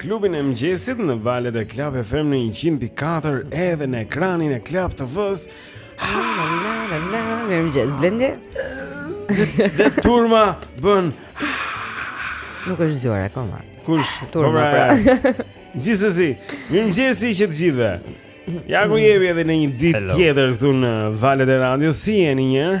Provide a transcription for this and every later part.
Klubin e mëngjesit në valet e Club FM në 104 edhe në ekranin e Club TV-së. Mirëmëngjesi Blendi. Dhe turma bën Nuk është zgjuar akoma. Kush? Turma pra. Gjithsesi, mirëmëngjesi që të gjithëve. Ja ku jemi edhe në një ditë tjetër këtu në valet e radios. Si jeni Jer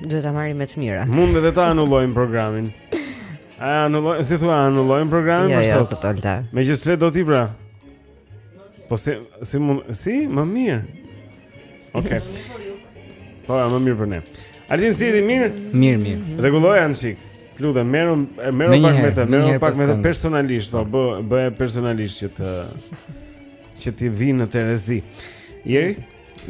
Duhet ta marrim me të mira. Mund edhe ta anullojmë programin. A anullojmë, si thua, anullojmë programin për sot? Jo, jo, të Me gjithë lek do ti pra. Po si, si mund, si, më mirë. Okej. Po, më mirë për ne. Altin si je ti mirë? Mirë, mirë. Rregulloje një çik. Lutem, merru merru pak me të, merru pak me të personalisht, po bë bë personalisht që të që t'i vijë në terezi. Jeri?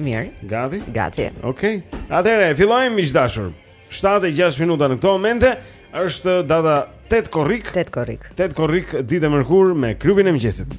Mirë. Gati? Gati. Okej. Atëherë fillojmë miq të dashur. 7:06 minuta në këto momente është data 8 korrik. 8 korrik. 8 korrik ditë e mërkurë me Klubin e Mëngjesit.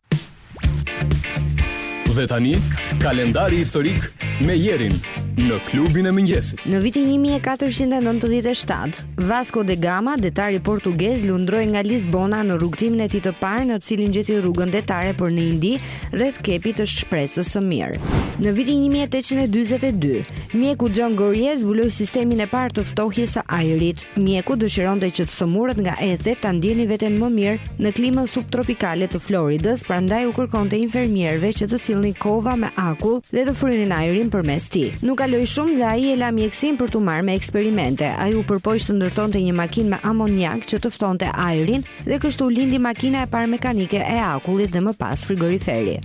Dhe tani, kalendari historik me Jerin në Klubin e Mëngjesit. Në vitin 1497, Vasco da Gama, detari portugez, lundroi nga Lisbona në rrugëtimin e tij të parë në të cilin gjeti rrugën detare për në Indi, rreth Kepit të Shpresës së Mirë. Në vitin 1842, mjeku John Gorrie zbuloi sistemin e parë të ftohjes së ajrit. Mjeku dëshironte që të sëmurët nga ethet ta ndjenin veten më mirë në klimën subtropikale të Floridës, prandaj u kërkonte infermierëve që të sillnin kova me akull dhe të frynin ajrin përmes tij. Nuk kaloi shumë dhe ai e la mjekësinë për t'u marrë me eksperimente. Ai u përpoq të ndërtonte një makinë me amoniak që të ftohte ajrin Dhe kështu lindi makina e parë mekanike e akullit dhe më pas frigoriferi.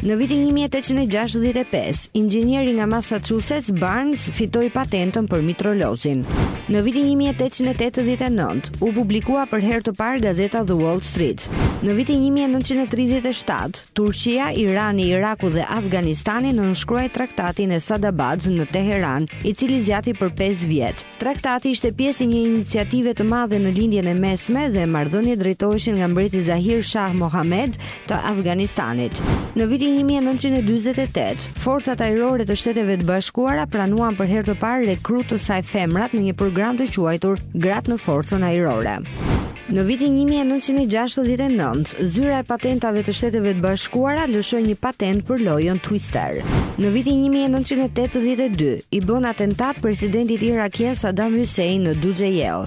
Në vitin 1865, inxhinieri nga Massachusetts Barnes fitoi patentën për mitralozin. Në vitin 1889, u publikua për herë të parë gazeta The Wall Street. Në vitin 1937, Turqia, Irani, Iraku dhe Afganistani nënshkruajnë traktatin e Sadabad në Teheran, i cili zgjati për 5 vjet. Traktati ishte pjesë e një iniciative të madhe në Lindjen e Mesme dhe marrëdhëniet drejtoheshin nga mbreti Zahir Shah Mohamed të Afganistanit. Në vitin 1948, forcat ajrore të Shteteve të Bashkuara pranuan për herë të parë rekrute të saj femrat në një program të quajtur Gratë në Forcën Ajrore. Në vitin një mijë e nëntëqind e gjashtëdhjetë e nëntë, Zyra e Patentave të Shteteve të Bashkuara lëshoi një patentë për lojën Twister. Në vitin një mijë e nëntëqind e tetëdhjetë e dy, i bëhet atentat presidentit irakian Saddam Hussein në Dujail.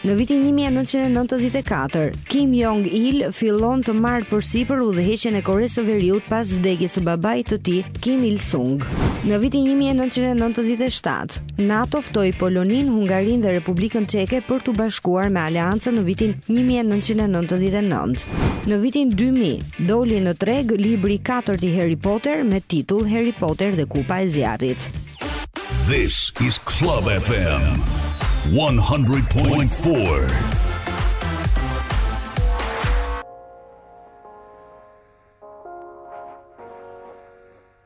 Në vitin një mijë e nëntëqind e nëntëdhjetë e katër, Kim Jong Il fillon të marrë përsipër udhëheqjen e Koresë së Veriut pas vdekjes së babait të tij, Kim Il Sung. Në vitin një mijë e nëntëqind e nëntëdhjetë e shtatë, thotë, NATO ftoi Poloninë, Hungarinë dhe Republikën Çeke për t'u bashkuar me Aleancën në vitin 1999. Në vitin 2000, doli në treg libri i katërt i Harry Potter me titull Harry Potter dhe Kupa e Zjarrit. This is Club FM 100.4.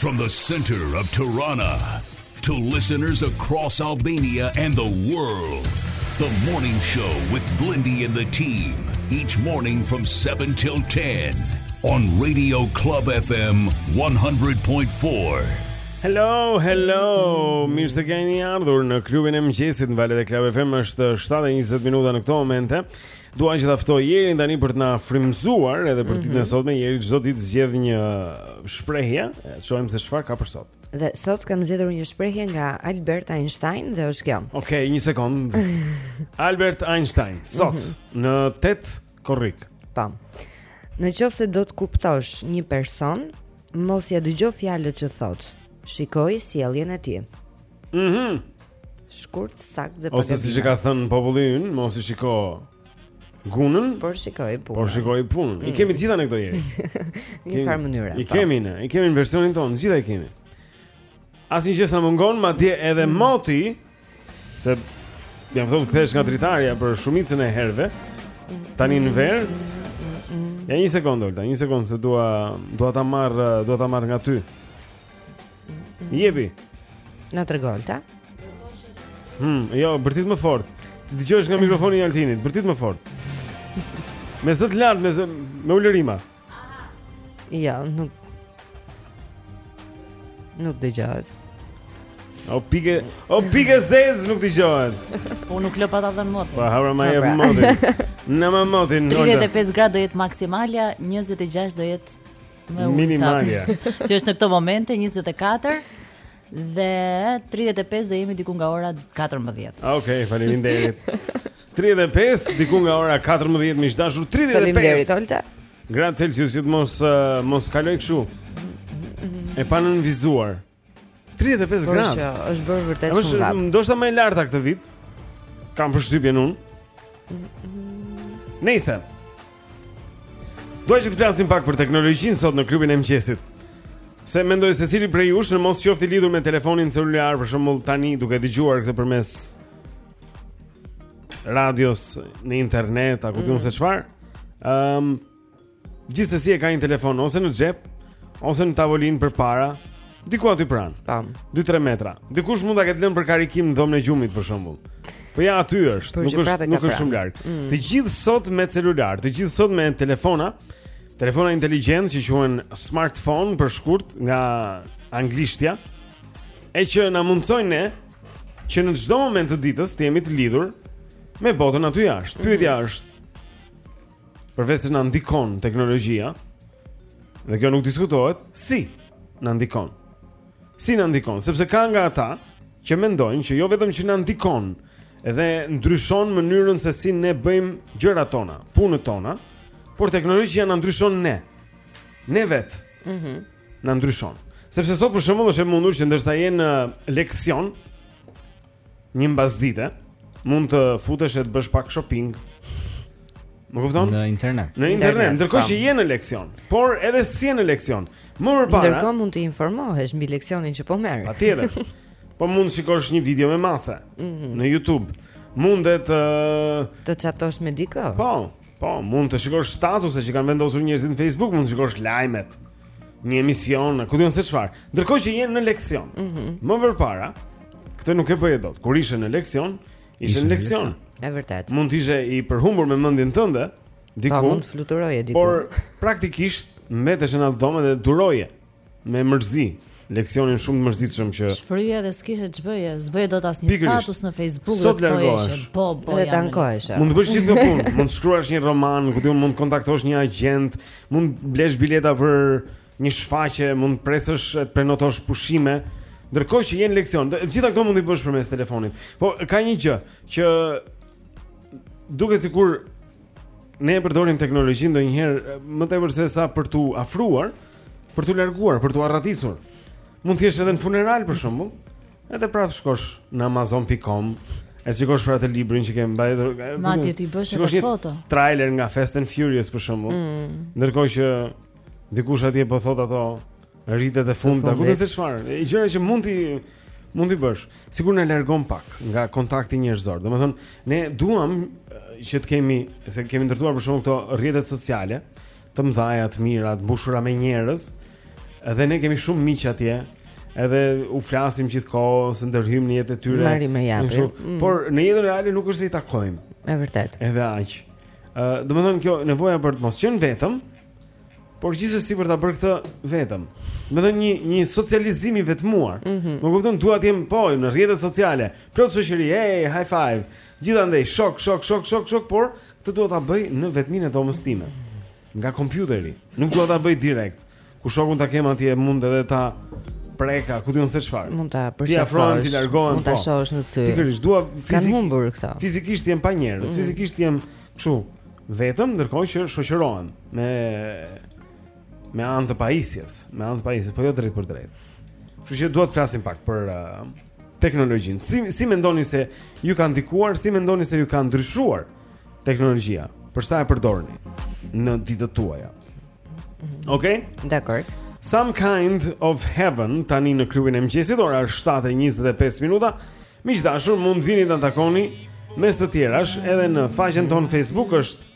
From the center of Tirana to listeners across Albania and the world. The morning show with Blendi and the team each morning from 7 till 10 on Radio Club FM 100.4. Hello, hello. Mirë se keni ardhur në klubin e mëngjesit në valët e Club FM. Është 7:20 minuta në këto momente. Dua që ta ftoj Jerin tani për të na frymzuar edhe për mm -hmm. ditën e mhm. sotme. Jeri çdo ditë zgjedh një shprehje, të shohim se çfarë ka për sot. Dhe sot kam zgjedhur një shprehje nga Albert Einstein dhe është kjo. Okej, okay, një sekond. Albert Einstein, sot mm -hmm. në 8 korrik. Tam. Po. Në qoftë se do të kuptosh një person, mos ia dëgjo fjalët që thotë. Shikoji sjelljen e tij. Mhm. Mm Shkurt, saktë dhe pagatina. Ose siç e ka thënë populli ynë, mos i shiko gunën, por shikoji punën. Por shikoji punën. Mm. I kemi të gjitha ne këto, Jeri. Në një farë mënyre. I po. kemi në, i kemi në versionin tonë, të gjitha i kemi. Asnjë gjë s'na mungon, madje edhe mm. moti se jam thonë kthesh nga dritarja për shumicën e herëve. Tani në verë. Ja një sekondë, Olta, një sekondë se dua dua ta marr, dua ta marr nga ty. Jepi. Na trego, Olta. Hm, jo, bërtit më fort. Të dëgjohesh nga mikrofoni i Altinit, bërtit më fort. Me zë të lartë, me zë, me ulërima. Aha. Jo, nuk nuk dëgjohet. O pikë, o pikë e zezë nuk dëgjohet. Po nuk lë pa e dhënë motin. Po hajde pra më jep motin. Nëmë motin. 35 gradë do jetë maksimalja, 26 do jetë Më e ulëta. Minimalja. Që është në këto momente 24 dhe 35 do jemi diku nga ora 14. Okej, okay, faleminderit. 35 diku nga ora 14 miq të dashur 35. Faleminderit Olta. Gradë Celsius, të mos uh, mos kalojë kështu. E pa nënvizuar. 35 gradë. Është është bërë vërtet shumë lart. Është ndoshta më e larta këtë vit. Kam përshtypjen unë. Nejse. Dua që të flasim pak për teknologjinë sot në klubin e mëngjesit. Se mendoj secili prej jush në mos qoftë i lidhur me telefonin celular, për shembull tani duke dëgjuar këtë përmes radios në internet, apo di unë mm. se çfarë. Ëm um, Gjithsesi e ka një telefon ose në xhep, ose në tavolinë përpara, diku aty pranë. Tamam. 2-3 metra. Dikush mund ta ketë lënë për karikim në dhomën e gjumit për shembull. Po ja aty është, nuk është nuk është shumë larg. Mm. Të gjithë sot me celular, të gjithë sot me telefona, telefona inteligjentë që quhen smartphone për shkurt nga anglishtja, e që na mundsojnë ne që në çdo moment të ditës të jemi të lidhur me botën aty jashtë. Pyetja mm -hmm. është Përveç se na ndikon teknologjia, dhe kjo nuk diskutohet, si na ndikon? Si na ndikon? Sepse ka nga ata që mendojnë që jo vetëm që na ndikon, edhe ndryshon mënyrën se si ne bëjmë gjërat tona, punët tona, por teknologjia na ndryshon ne. Ne vet. Mhm. Mm na ndryshon. Sepse sot për shembull është e mundur që ndërsa je në leksion, një mbasdite mund të futesh e të bësh pak shopping. Më kupton? Në internet. Në internet, ndërkohë që je në leksion, por edhe s'je në leksion. Më përpara. Ndërkohë mund të informohesh mbi leksionin që po merr. Patjetër. Po mund të shikosh një video me mace mm -hmm. në YouTube. Mundet uh... të çatosh me dikë? Po. Po, mund të shikosh statuse që kanë vendosur njerëzit në Facebook, mund të shikosh lajmet, një emision, ku di unë se çfarë. Ndërkohë që je në leksion. Mm -hmm. Më përpara, këtë nuk e bëje dot. Kur ishe në leksion, ishe në leksion. Është e vërtetë. Mund të ishe i përhumbur me mendjen tënde diku. Po mund të fluturoje diku. Por praktikisht mbeteshe në atë dhomë dhe duroje. me mërzi, leksionin shumë të mërzitshëm që shfryje dhe s'kishe ç'bëje, s'bëje dot asnjë Pikërisht. status në Facebook Sot dhe thoje largohesh. që po po Dhe jam ta në ankohesh, listë. a? Mund të bësh gjithë punë, mund të shkruash një roman, ku di unë, mund të kontaktosh një agjent, mund të blesh bileta për një shfaqje, mund të presësh e të prenotosh pushime, ndërkohë që je në leksion. Të gjitha këto mund t'i bësh përmes telefonit. Po ka një gjë që duket sikur ne e përdorim teknologjinë ndonjëherë e, më tepër se sa për tu afruar, për t'u larguar, për t'u arratisur. Mund të jesh edhe në funeral për shembull, edhe prapë shkosh në amazon.com e shikosh për atë librin që ke mbajtur. Madje të bësh edhe foto. Trailer nga Fast and Furious për shembull. Mm. Ndërkohë që dikush atje po thot ato ritet e fundta, ku di unë çfarë? E gjëra që mund t'i mund t'i bësh. Sikur na largon pak nga kontakti njerëzor. Domethënë, ne duam që të kemi, se kemi ndërtuar për shembull këto rrjete sociale, të mëdha, të mira, të mbushura me njerëz. Dhe ne kemi shumë miq atje. Edhe u flasim gjithë kohës, ndërhyjmë në jetën e tyre. Marrim e japim. Mm. Por në jetën reale nuk është se i takojmë. Është e vërtetë. Edhe aq. Ë, uh, domethënë kjo nevoja për të mos qenë vetëm, por gjithsesi për ta bërë këtë vetëm. Domethënë një një socializim i vetmuar. Mm -hmm. Më kupton, dua të jem po në rrjetet sociale, plot shoqëri, hey, high five. Gjithandej, shok, shok, shok, shok, shok, por këtë dua ta bëj në vetminë e dhomës time. Nga kompjuteri. Nuk dua ta bëj direkt. Ku shokun ta kem atje mund edhe ta prek, ku di unë se çfarë. Mund ta përsërish. T'i afrohem, t'i largohem. Mund ta po. shohësh në sy. Pikërisht, dua fizikisht. humbur këta. Fizikisht jam pa njerëz, mm. fizikisht jam kështu vetëm ndërkohë që shoqërohem me me anë të pajisjes, me anë të pajisjes, po jo drejtpërdrejt. Kështu që dua të flasim pak për uh, teknologjinë. Si si mendoni se ju ka ndikuar, si mendoni se ju ka ndryshuar teknologjia? Për sa e përdorni në ditët tuaja? Mhm. Okej? Okay? Dakord. Some kind of heaven tani në klubin e mëngjesit, ora është 7:25 minuta. Miq të dashur, mund të vini të na takoni mes të tjerash edhe në faqen tonë Facebook është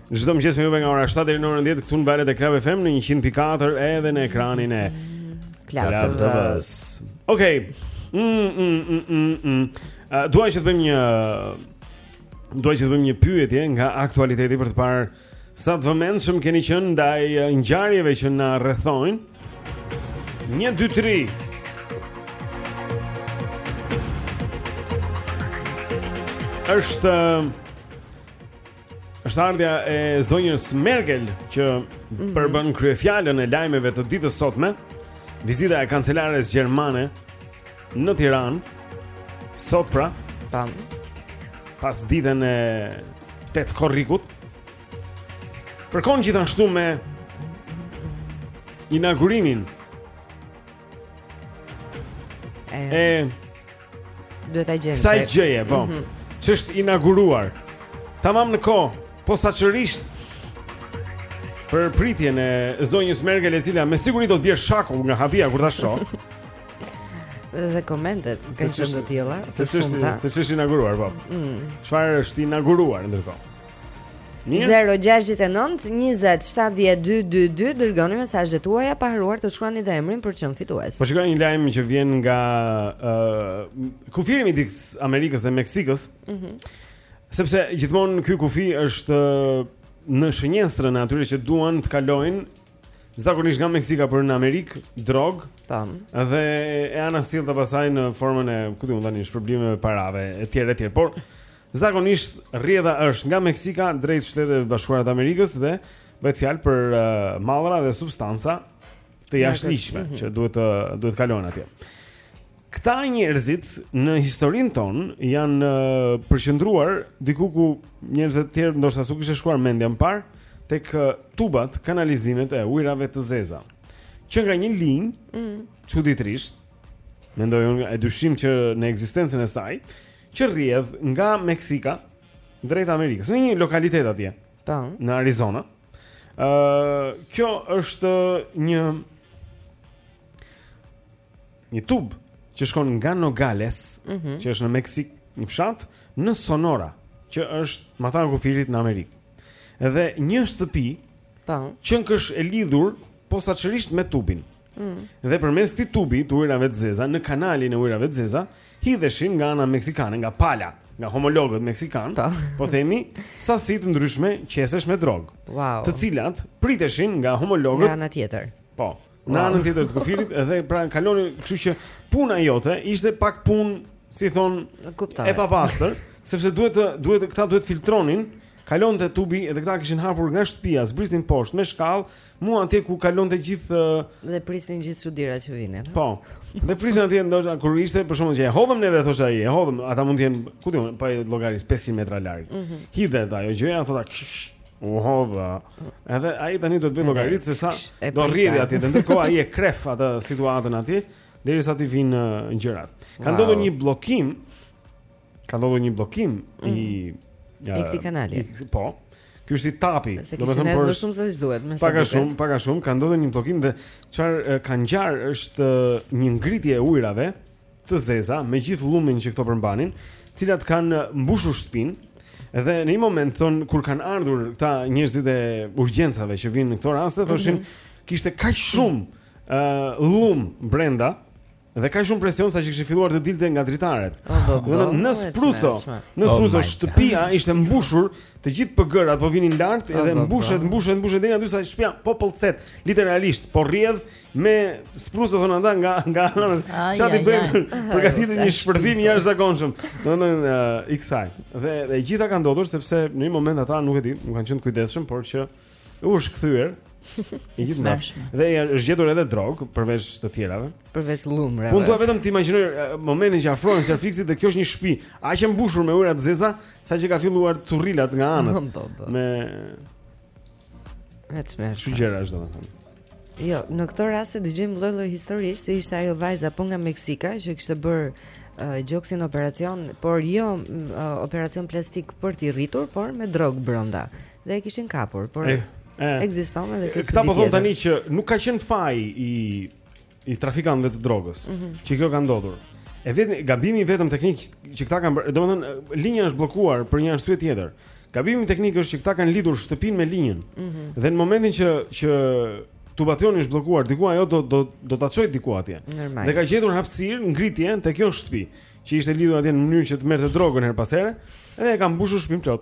Çdo mëngjes me juve nga ora 7 deri në orën 10 këtu në valët e Club FM në 104 edhe në ekranin e Club TV. Okej. Mm, mm, mm, mm, mm. Uh, dua që të bëjmë një dua që të bëjmë një pyetje nga aktualiteti për të parë sa të vëmendshëm keni qenë ndaj ngjarjeve që na rrethojnë. 1 2 3 është Është ardhja e zonjës Merkel që mm -hmm. përbën kryefjalën e lajmeve të ditës sotme. Vizita e kancelares gjermane në Tiranë sot pra, pasditen e tetë korrikut. Përkon gjithashtu me inaugurimin e, e Duhet ta gjejmë. S'e gjeje, po. Mm -hmm. Ç'është inauguruar? Tamam në kohë, posaçërisht për pritjen e zonjës Merkel e cila me siguri do të bjerë shakull nga habia kur ta shohë. dhe komentet kanë qenë të tilla, të shumta. Se ç'është inauguruar, po. Mm. Çfarë është inauguruar ndërkohë? 0-6-9-20-72-22 Dërgoni mesazhet tuaja Pa harruar të shkruani dhe emrin për t'u bërë fitues Po shikoja një lajm që vjen nga uh, Kufiri midis Amerikës dhe Meksikës mm -hmm. Sepse gjithmonë ky kufi është Në shënjestrën e atyre që duan të kalojnë Zakonisht nga Meksika për në Amerikë Drogë Tamam. Dhe e anasjellta pasaj në formën e Këtu tani shpërblimeve parave E tjera e tjera Por Zakonisht rrjedha është nga Meksika drejt Shteteve të Bashkuara të Amerikës dhe bëhet fjalë për uh, mallra dhe substanca të jashtëligjshme mm -hmm. që duhet të duhet të kalojnë atje. Këta njerëzit në historinë tonë janë uh, përqendruar diku ku njerëzve të tjerë ndoshta s'u kishte shkuar mendja më parë tek uh, tubat, kanalizimet e ujërave të zeza. Që nga një linjë, mm. çuditërisht, mendoj unë e dyshim që në ekzistencën e saj, që rrjedh nga Meksika drejt Amerikës, në një lokalitet atje. Po. Në Arizona. Ë, uh, kjo është një një tub që shkon nga Nogales, mm -hmm. që është në Meksik, një fshat në Sonora, që është matanë kufirit në Amerikë. Dhe një shtëpi, po, qenkësh e lidhur posaçërisht me tubin. Mm. Dhe përmes këtij tubi të ujërave të zeza në kanalin e ujërave të zeza hidheshin nga ana meksikane, nga pala, nga homologët meksikanë, po, po themi sasi të ndryshme qesesh me drogë. Wow. Të cilat priteshin nga homologët nga ana tjetër. Po. Në anën tjetër të kufirit edhe pra kalonin, kështu që puna jote ishte pak punë, si thonë, e papastër, sepse duhet të duhet këta duhet të filtronin kalonte tubi edhe këta kishin hapur nga shtëpia, zbrisnin poshtë me shkallë, Mu atje ku kalonte gjithë dhe prisnin gjithë çudira që vinin. Po. Dhe prisnin atje ndoshta kur ishte për shkakun që e hodhëm neve thoshte ai, e hodhëm, ata mund të jenë, ku di unë, po llogaris 500 metra larg. Mm -hmm. Hidhnin ata, ajo gjëja thotë u hodha. Edhe ai tani do të bëjë llogaritë se sa do rrjedhë atje, ndërkohë ai e kreh atë situatën atje derisa t'i vijnë gjërat. Ka wow. ndodhur një bllokim ka ndodhur një bllokim mm. i i këtij kanali. Po. Ky është si tapë. Domethënë po, shumë se ç'duhet, me sa. Pak a shumë, pak a shumë ka ndodhur një bllokim dhe çfarë ka ngjarë është një ngritje e ujërave të zeza me gjithë llumin që këto përmbanin, të cilat kanë mbushur shtëpinë. Dhe në një moment thonë kur kanë ardhur këta njerëzit e urgjencave që vijnë në këto raste, thoshin mm -hmm. kishte kaq shumë ë uh, llum brenda Dhe kaq shumë presion sa që kishte filluar të dilte nga dritaret. Vetëm me spruco, me spruco oh shtëpia ishte mbushur, të gjithë pëgërat po vinin lart edhe mbushet, mbushet, mbushet deri aty sa shtëpia po pëlcet, literalisht po rrjedh me spruco thonë ata nga nga çatia bëjnë përgatitur një shpërthim i jashtëzakonshëm. Domethënë uh, iksaj. Dhe e gjitha ka ndodhur sepse në një moment ata nuk e di, nuk kanë qenë të kujdesshëm, por që U është kthyer. I gjithë mbarë. Dhe është gjetur edhe drogë, përveç të tjerave. Përveç llumrave. Unë dua vetëm të imagjinoj momentin që afrohen serfiksit dhe kjo është një shtëpi, aq e mbushur me ujëra të zeza, saqë ka filluar të dalin currilat nga anët. Po, po, po. Me Atë më. Ç'gjëra është domethënë. Jo, në këtë rast e dëgjojmë lloj-lloj historish se ishte ajo vajza po nga Meksika që kishte bërë uh, gjoksin operacion, por jo uh, operacion plastik për t'i rritur, por me drogë brenda. Dhe e kishin kapur, por ekziston edhe kjo çudi. Këta po thonë tani që nuk ka qenë faj i i trafikantëve të drogës, mm -hmm. që kjo ka ndodhur. E vetëm gabimi vetëm teknik që këta kanë, domethënë linja është bllokuar për një arsye tjetër. Gabimi teknik është që këta kanë lidhur shtëpinë me linjën. Mm -hmm. Dhe në momentin që që tubacioni është bllokuar, diku ajo do do do të çajë diku atje. Normal. Dhe ka gjetur hapësirë ngritje te kjo shtëpi, që ishte lidhur atje në mënyrë që të merrte drogën herë pas here, dhe e ka mbushur shtëpinë plot.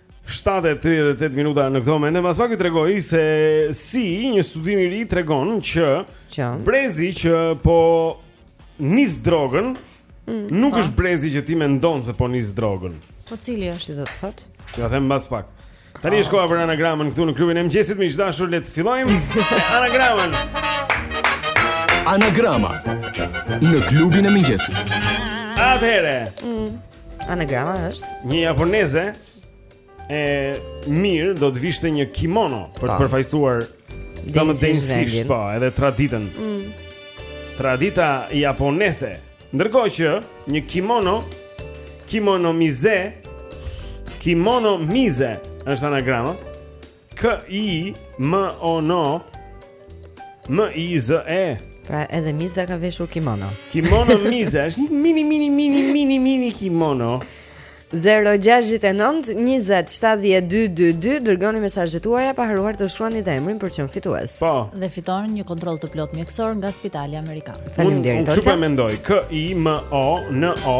7:38 minuta në këtë moment. Mbas pak ju tregoj se si një studim i ri tregon që brezi që po nis drogën mm, nuk është brezi që ti mendon se po nis drogën. Po cili është do të thotë? Jua them mbas pak. Tani është koha për anagramën këtu në klubin e mëngjesit miq të dashur le të fillojmë me anagramën. Anagrama në klubin e mëngjesit. Atëherë. Mm. Anagrama është një japoneze e mirë do të vishte një kimono për të po. përfaqësuar sa më denjësisht, po, edhe traditën. Mm. Tradita japoneze. Ndërkohë që një kimono, kimono mize, kimono mize është anagrama. K I M O N O M I Z E. Pra edhe Miza ka veshur kimono. Kimono Miza, është një mini mini mini mini mini kimono. 069 20 7222 dërgoni mesazhet tuaja pa harruar të shkruani dhe emrin për çmimin fitues. Po. Dhe fiton një kontroll të plotë mjekësor nga Spitali Amerikan. Faleminderit. Unë çfarë mendoj? K I M O N O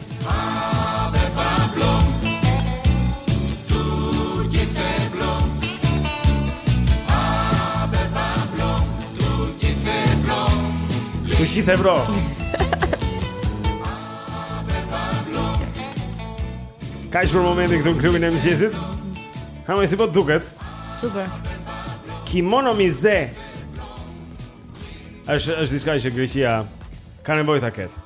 Turqi the bro. Kaq ishte për momentin këtu në klubin e mëngjesit. Hë më si po të duket. Super. Kimono mize. Është është diçka që Greqia ka nevojë ta ketë.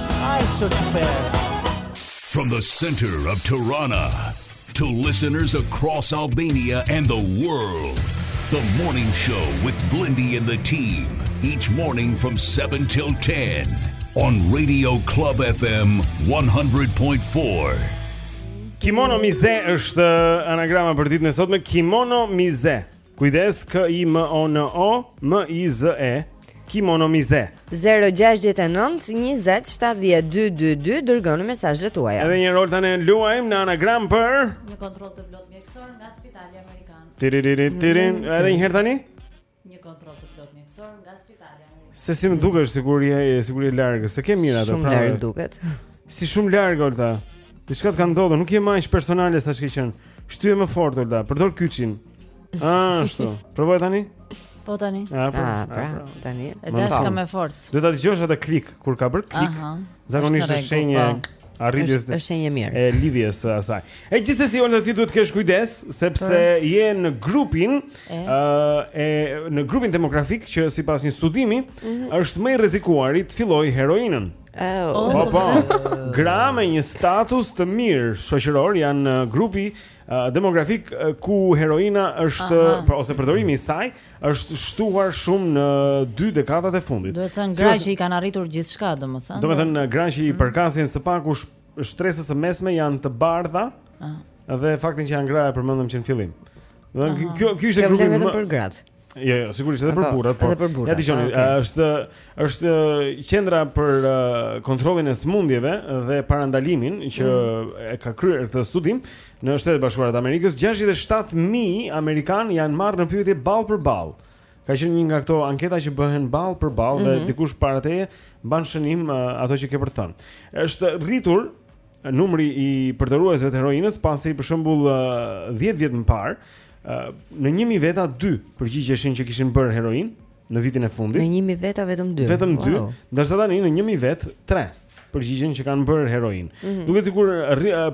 Ai, se eu te pego. From the center of Tirana. to listeners across Albania and the world. The morning show with Blindy and the team. Each morning from 7 till 10 on Radio Club FM 100.4. Kimono mise është anagrama për ditën e sotme Kimono mise. Kujdes K I M O N O M I Z E Kimono Mize 0-6-9-20-7-2-2-2 Dërgoni mesazhet tuaja Edhe një herë Olta ne luajmë në anagram për Një kontroll të plotë mjekësor nga spitali amerikan Tiriririt, tirin, edhe një herë tani Një kontroll të plotë mjekësor nga spitali amerikan Se si më dukesh sikur je, sikur je larg S'e ke mirë atë pra Shumë larg duket Si shumë larg, Olta Diçka të ka ndodhur, nuk je më aq personale sa ç'ke qenë Shtyje më fort, Olta, përdor kyçin Ah, ashtu. Provoj tani. Po tani. Ah, po. Ah, pra, ah, pra. tani. E dashka me forcë. Do ta dëgjosh atë klik kur ka bërë klik. Aha. Zakonisht është shenjë po. e arritjes. Është shenjë e mirë. E lidhjes së asaj. E gjithsesi Olta ti duhet të kesh kujdes sepse je në grupin ë e në grupin demografik që sipas një studimi mhm. është më i rrezikuari të fillojë heroinën. Oh. Po, po. Gra me një status të mirë shoqëror janë grupi demografik ku heroina është pra ose përdorimi i saj është shtuar shumë në dy dekadat e fundit. Domethënë gra që i kanë arritur gjithçka, domethënë. Domethënë gra që i mhm. përkasin së paku shtresës së mesme janë të bardha. Ëh. Dhe faktin që janë gra e përmendëm që në fillim. Domethënë kjo kjo ishte grupi vetëm për gratë. Jo, jo, sigurisht edhe për po, burrat, por. Për burrat, ja dëgjojmë, ah, okay. është është qendra për kontrollin e sëmundjeve dhe parandalimin që mm. e ka kryer këtë studim në Shtetet e Bashkuara të Amerikës, 67000 amerikanë janë marrë në pyetje ballë për ballë. Ka qenë një nga këto anketa që bëhen ballë për ballë mm -hmm. dhe mhm. dikush para teje mban shënim ato që ke për të thënë. Është rritur numri i përdoruesve të heroinës pasi për shembull 10 vjet më parë në 1000 veta 2 përgjigjeshin që kishin bërë heroinë në vitin e fundit. Në 1000 veta vetëm 2. Vetëm 2, wow. ndërsa tani në 1000 veta 3 përgjigjen që kanë bërë heroinë. Mm -hmm. Duket sikur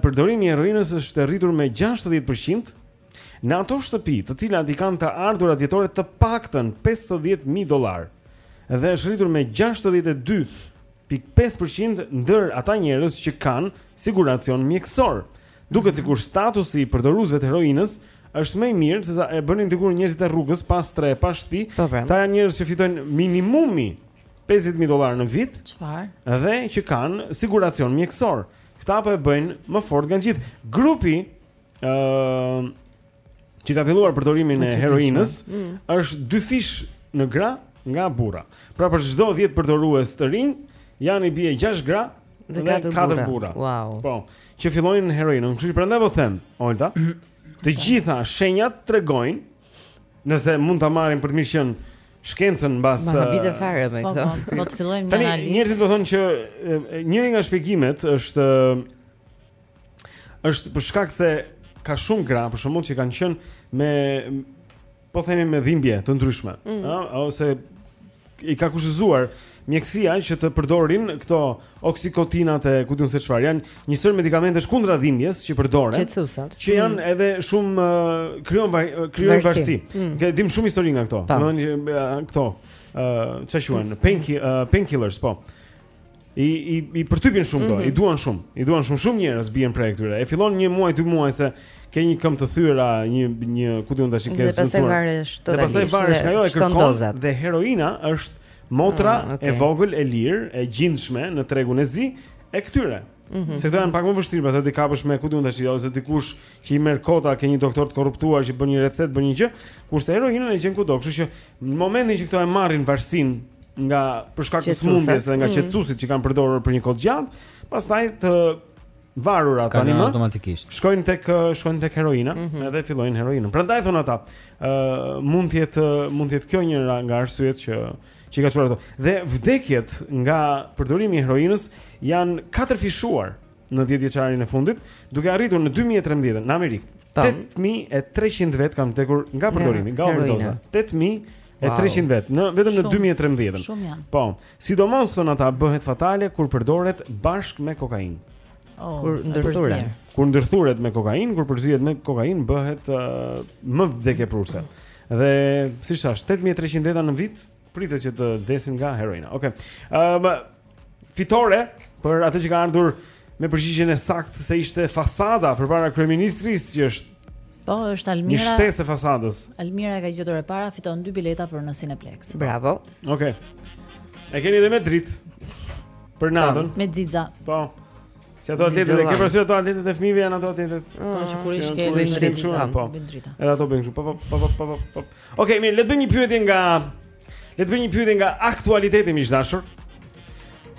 përdorimi i heroinës është rritur me 60% në ato shtëpi, të cilat i kanë të ardhurat vjetore të paktën 50000 dollarë. Dhe është rritur me 62 pikë pesë për qind ndër ata njerëz që kanë siguracion mjekësor. Duket sikur statusi i përdoruesve të heroinës është më i mirë sesa e bënin dikur njerëzit e rrugës pa strehë, pa shtëpi. Po, pra. Tani janë njerëz që fitojnë minimumi 50000 dollarë në vit Çfarë? dhe që kanë siguracion mjekësor. Këta po e bëjnë më fort nga të gjithë. Grupi ë uh, që ka filluar përdorimin e heroinës, mm. është dyfish në gra nga burra. Pra për çdo 10 përdorues të rinj, janë i bie 6 gra dhe 4 burra. burra. Wow. Po, që fillojnë heroinën. Kështu që prandaj po them, Olta, të gjitha shenjat tregojnë nëse mund ta marrim për të mirëqenë shkencën mbas Ma habite eh, fare me po, këtë. Po, po, po të fillojmë analizën. Njerëzit do thonë që eh, njëri nga shpjegimet është eh, është për shkak se ka shumë gra, për shembull, që kanë qenë me po themi me dhimbje të ndryshme, ëh, mm -hmm. ose i ka kushtëzuar mjekësia që të përdorin këto oksikotinat e ku di unë se çfarë janë një sërë medikamentesh kundra dhimbjes që përdoren që janë mm. edhe shumë uh, krijojnë krijojnë varësi. Mm. Kemi shumë histori nga këto. Domethënë këto ë uh, çfarë quhen? Pain uh, painkillers, po. i i i përtypin shumë këto, mm -hmm. i duan shumë, i duan shumë shumë njerëz bien prej këtyre. E fillon një muaj, dy muaj se ke një këmbë të thyer, një një ku diun tash i ke zgjuar. Dhe pastaj varesh totalisht. Dhe pastaj varesh ajo e kërkon dhe heroina është motra oh, okay. e vogël e lirë, e gjindshme në tregun e zi e këtyre. Mm -hmm. Se këto janë pak më vështirë, pastaj t'i kapësh me ku diun tash ose dikush që i merr këto ta ke një doktor të korruptuar që bën një recetë, bën një gjë, kurse heroinën e gjen kudo, kështu që në momentin që këto e marrin varësinë nga për shkak të sëmundjes dhe nga qetësuesit mm. që kanë përdorur për një kohë të gjatë, pastaj të varura tanimë automatikisht. Shkojnë tek shkojnë tek heroina, mm -hmm. edhe fillojnë heroinën. Prandaj thonë ata, ë uh, mund të jetë mund të jetë kjo njëra nga arsyet që që ka çuar ato. Dhe vdekjet nga përdorimi i heroinës janë katërfishuar në 10 vjeçarin e fundit, duke arritur në 2013 në Amerikë 8300 vetë kanë vdekur nga përdorimi, nga overdoza. 8300 vetë në vetëm në 2013. Shumë janë. Po, sidomos thonë ata bëhet fatale kur përdoret bashkë me kokainë. Oh, kur ndërthuret. Kur ndërthuret me kokainë, kur përzihet me kokainë bëhet uh, më vdekjeprurëse. Dhe siç thashë, 8300 veta në vit, Pritet që të vdesin nga heroina. Okej. Okay. Ëm um, fitorja për atë që ka ardhur me përgjigjen e saktë se ishte fasada përpara kryeministrisë që është Po, është Almira. Një shtesë fasadës. Almira e ka gjetur e para, fiton dy bileta për në Cineplex. Bravo. Okej. Okay. E keni edhe me dritë. Për natën. Me xixa. Po. Si ato atletet, e ke parasysh ato atletet e fëmijëve janë ato atletet. Po që kur i shkel bën drita. Po. Edhe ato bën kështu. Po po po po po. Okej, okay, mirë, le të bëjmë një pyetje nga le të bëjmë një pyetje nga aktualiteti më i dashur.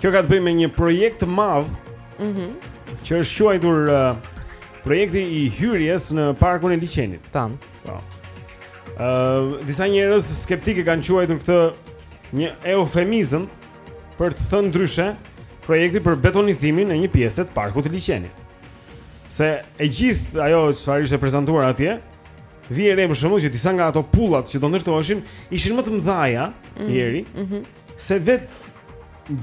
Kjo ka të bëjë me një projekt të madh. Mhm. Mm që është quajtur uh, projekti i hyrjes në parkun e liqenit. Tam. Po. Ëh, uh, disa njerëz skeptikë kanë quajtur këtë një eufemizëm për të thënë ndryshe projekti për betonizimin e një pjese të parkut të liqenit. Se e gjithë ajo çfarë ishte prezantuar atje, Vije re për shkakun që disa nga ato pullat që do ndërtoheshin ishin më të mëdha mm. ieri. Mm -hmm. Se vetë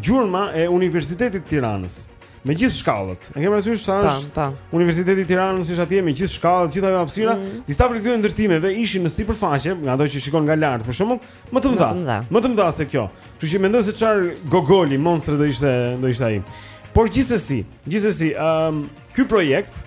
gjurma e Universitetit të Tiranës me gjithë shkallët. E kemi parasysh sa është Universiteti i Tiranës është atje me gjithë shkallët, gjithë ato hapësira. Mm. Disa prej këtyre ndërtimeve ishin në sipërfaqe, nga ato që shikon nga lart, për shembull, më të mëdha. Më të mëdha se kjo. Kështu që mendoj se çfarë gogoli monstre do ishte, do ishte ai. Por gjithsesi, gjithsesi, ëm um, ky projekt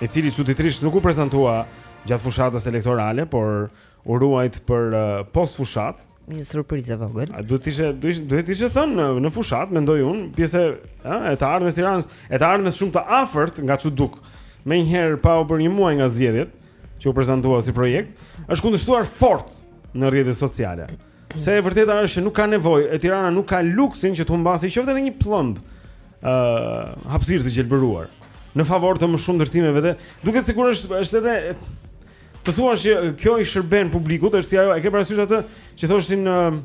i cili çuditërisht nuk u prezantua gjatë fushatës elektorale, por u ruajt për uh, post fushatë. Një surprizë e vogël. A duhet të ishte duhet duhet të ishte thënë në, në fushatë, mendoj unë, pjesë ë e të ardhmes së Tiranës, e të ardhmes shumë të afërt nga ç'u duk. Menjëherë pa u bërë një muaj nga zgjedhjet që u prezantua si projekt, është kundërshtuar fort në rrjetet sociale. Se e vërteta është që nuk ka nevojë, e Tirana nuk ka luksin që të humbasë qoftë edhe një pëllëmbë uh, hapësirë të gjelbëruar në favor të më shumë ndërtimeve dhe duket sikur është është edhe të thua që kjo i shërben publikut, është si ajo, e ke parasysh atë që thoshin uh,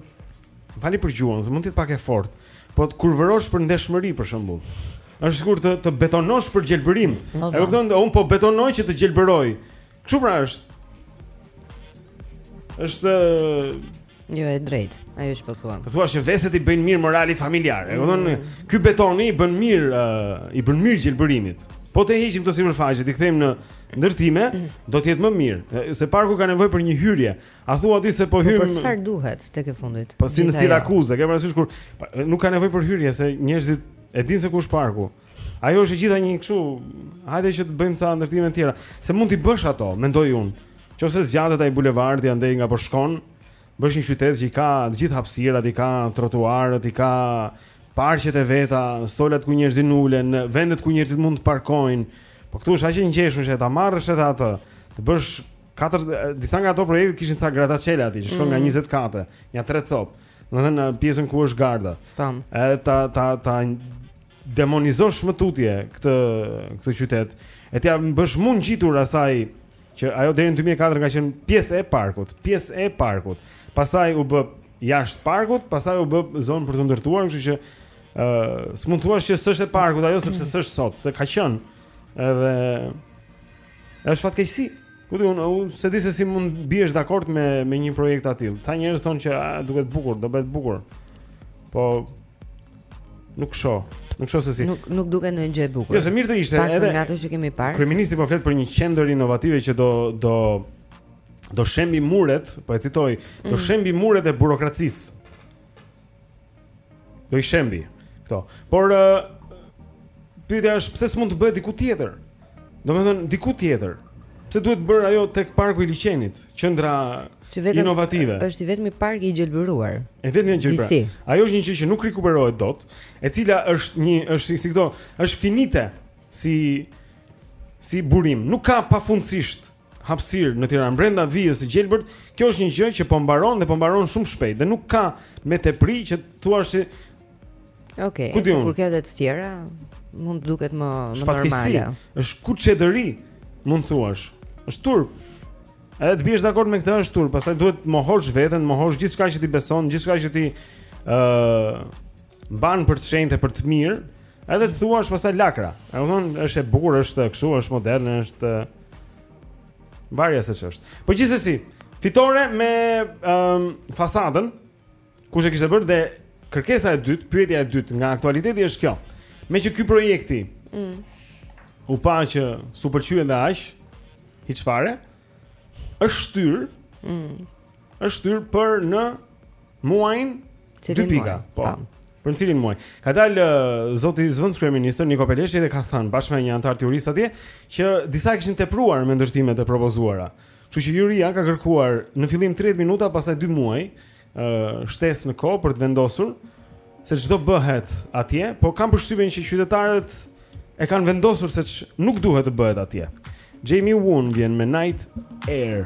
fali për gjuhën, se mund të jetë pak e fortë. Po të kurvërosh për ndeshmëri për shembull, është sikur të të betonosh për gjelbërim. Po, po. E kupton, un po betonoj që të gjelbëroj. Kështu pra është. Është jo e drejtë, ajo që po thua. Po thua se veset i bëjnë mirë moralit familjar. E kupton? Mm. Ky betoni i bën mirë, uh, i bën mirë gjelbërimit. Po të heqim këto sipërfaqe, t'i kthejmë në ndërtime, mm. do të jetë më mirë, se parku ka nevojë për një hyrje. A thua ti se po, po hym? Po për çfarë duhet tek e fundit? Po si në Sirakuzë, ke parasysh kur nuk ka nevojë për hyrje se njerëzit e dinë se ku është parku. Mm. Ajo është e gjitha një kështu, hajde që të bëjmë ca ndërtime të tjera, se mund t'i bësh ato, mendoj unë. Nëse zgjatet ai bulevardi andej nga po shkon, bësh një qytet që i ka të gjithë hapësirat, i ka trotuarët, i ka parqet e veta, stolat ku njerëzit ulen, vendet ku njerëzit mund të parkojnë. Po këtu është aq e ngjeshur që ta marrësh edhe atë, të bësh katër disa nga ato projekte kishin ca gradaçela aty që shkon nga 20 mm. kate, nja tre copë. Do të thënë në pjesën ku është garda. Tam. Edhe ta ta ta demonizosh më tutje këtë këtë qytet, e t'ia bësh mu ngjitur asaj që ajo deri në 2004 ka qenë pjesë e parkut, pjesë e parkut. Pastaj u bë jashtë parkut, pastaj u bë zonë për të ndërtuar, kështu që ë uh, s'mund thua që s'është e parkut ajo sepse s'është sot, se ka qenë. Edhe është fatkeqësi. Ku diun, unë s'e di se si mund biesh dakord me me një projekt të tillë. Ca njerëz thonë që duket bukur, do bëhet bukur. Po Nuk shoh. Nuk shoh se si. Nuk nuk duket ndonjë gjë e bukur. Jo, se mirë do ishte Pak edhe. Pak nga ato që kemi parë. Kryeministri po flet për një qendër inovative që do do do shembi muret, po e citoj, do mm. shembi muret e burokracisë. Do i shembi këto. Por uh, pyetja është pse s'mund të bëhet diku tjetër? Domethënë diku tjetër. Pse duhet bërë ajo tek parku i liqenit, qendra inovative. Është i vetmi park i gjelbëruar. I vetmi i gjelbëruar. Disi. Ajo është një gjë që nuk rikuperohet dot, e cila është një është si këto, është finite si si burim, nuk ka pafundësisht. hapësirë në Tiranë, brenda vijës së gjelbërt, kjo është një gjë që po mbaron dhe po mbaron shumë shpejt dhe nuk ka me tepri që thua se Okej, okay, sikur ka edhe të tjera, mund të duket më më normale. Është kuçedëri, mund thuash. Është turp. Edhe të biesh dakord me këtë është turp, pastaj duhet të mohosh veten, mohosh gjithçka që ti beson, gjithçka që ti ë uh, mban për të shenjtë e për të mirë, edhe të thuash pastaj lakra. E kupton, është e bukur, është kështu, është moderne, është varja se ç'është. Po gjithsesi, fitore me um, fasadën kush e kishte bërë dhe kërkesa e dytë, pyetja e dytë nga aktualiteti është kjo. Meqë ky projekti mm. u pa që s'u pëlqyen dhe aq, hiç fare, është shtyrë. Mm. Është shtyrë për në muajin 2 pika. Po. po. Për në cilin muaj. Ka dalë uh, zoti zëvendëskryeministër Niko Peleshi dhe ka thënë bashkë me një anëtar të jurisë atje që disa e kishin tepruar me ndërtimet e propozuara. Kështu që juria ka kërkuar në fillim 30 minuta, pastaj 2 muaj, shtesë në kohë për të vendosur se ç'do bëhet atje, por kam përshtypjen që qytetarët e kanë vendosur se ç'nuk duhet të bëhet atje. Jamie Woon vjen me Night Air.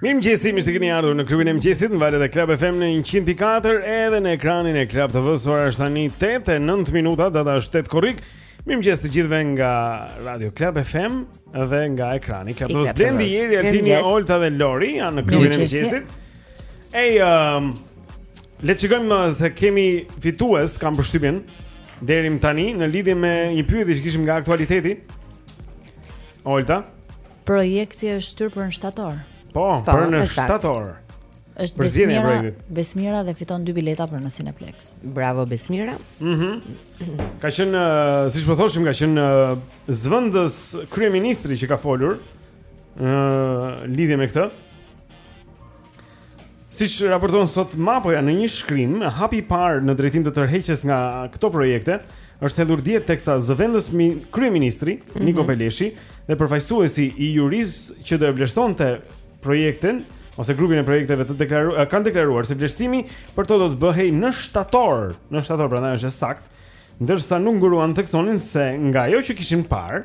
Mirëmëngjesi, mirë se keni ardhur në klubin e mëngjesit Në valët e Club FM në 100.4 Edhe në ekranin e Club TV-së Ora është tani 8 e 9 minuta Data është 8 korrik Mirëmëngjesi të gjithëve nga radio Club FM Dhe nga ekrani i Club TV-së Blendi, Eri, Altini, Olta dhe Lori Janë në klubin e mëngjesit Ej, um, le të shikojmë uh, se kemi fitues Kam përshtypjen Deri tani në lidhje me një pyetje që kishim nga aktualiteti Olta Projekti është shtyrë për në shtator. Po, po për në shtator. Është Besmira, Besmira dhe fiton dy bileta për në Cineplex. Bravo Besmira. Mhm. Mm ka qenë, uh, siç po thoshim, ka qenë uh, zëvendëskryeministri që ka folur në uh, lidhje me këtë. Siç raporton sot Mapoja në një shkrim, hapi i parë në drejtim të tërheqjes nga këto projekte është hedhur dje teksa zëvendëskryeministri mm -hmm. Niko Peleshi dhe përfaqësuesi i jurisë që do e vlerësonte projektin ose grupin e projekteve të deklaruar kanë deklaruar se vlerësimi për to do të bëhej në shtator, në shtator prandaj është e saktë, ndërsa nuk nguruan të theksonin se nga ajo që kishin parë,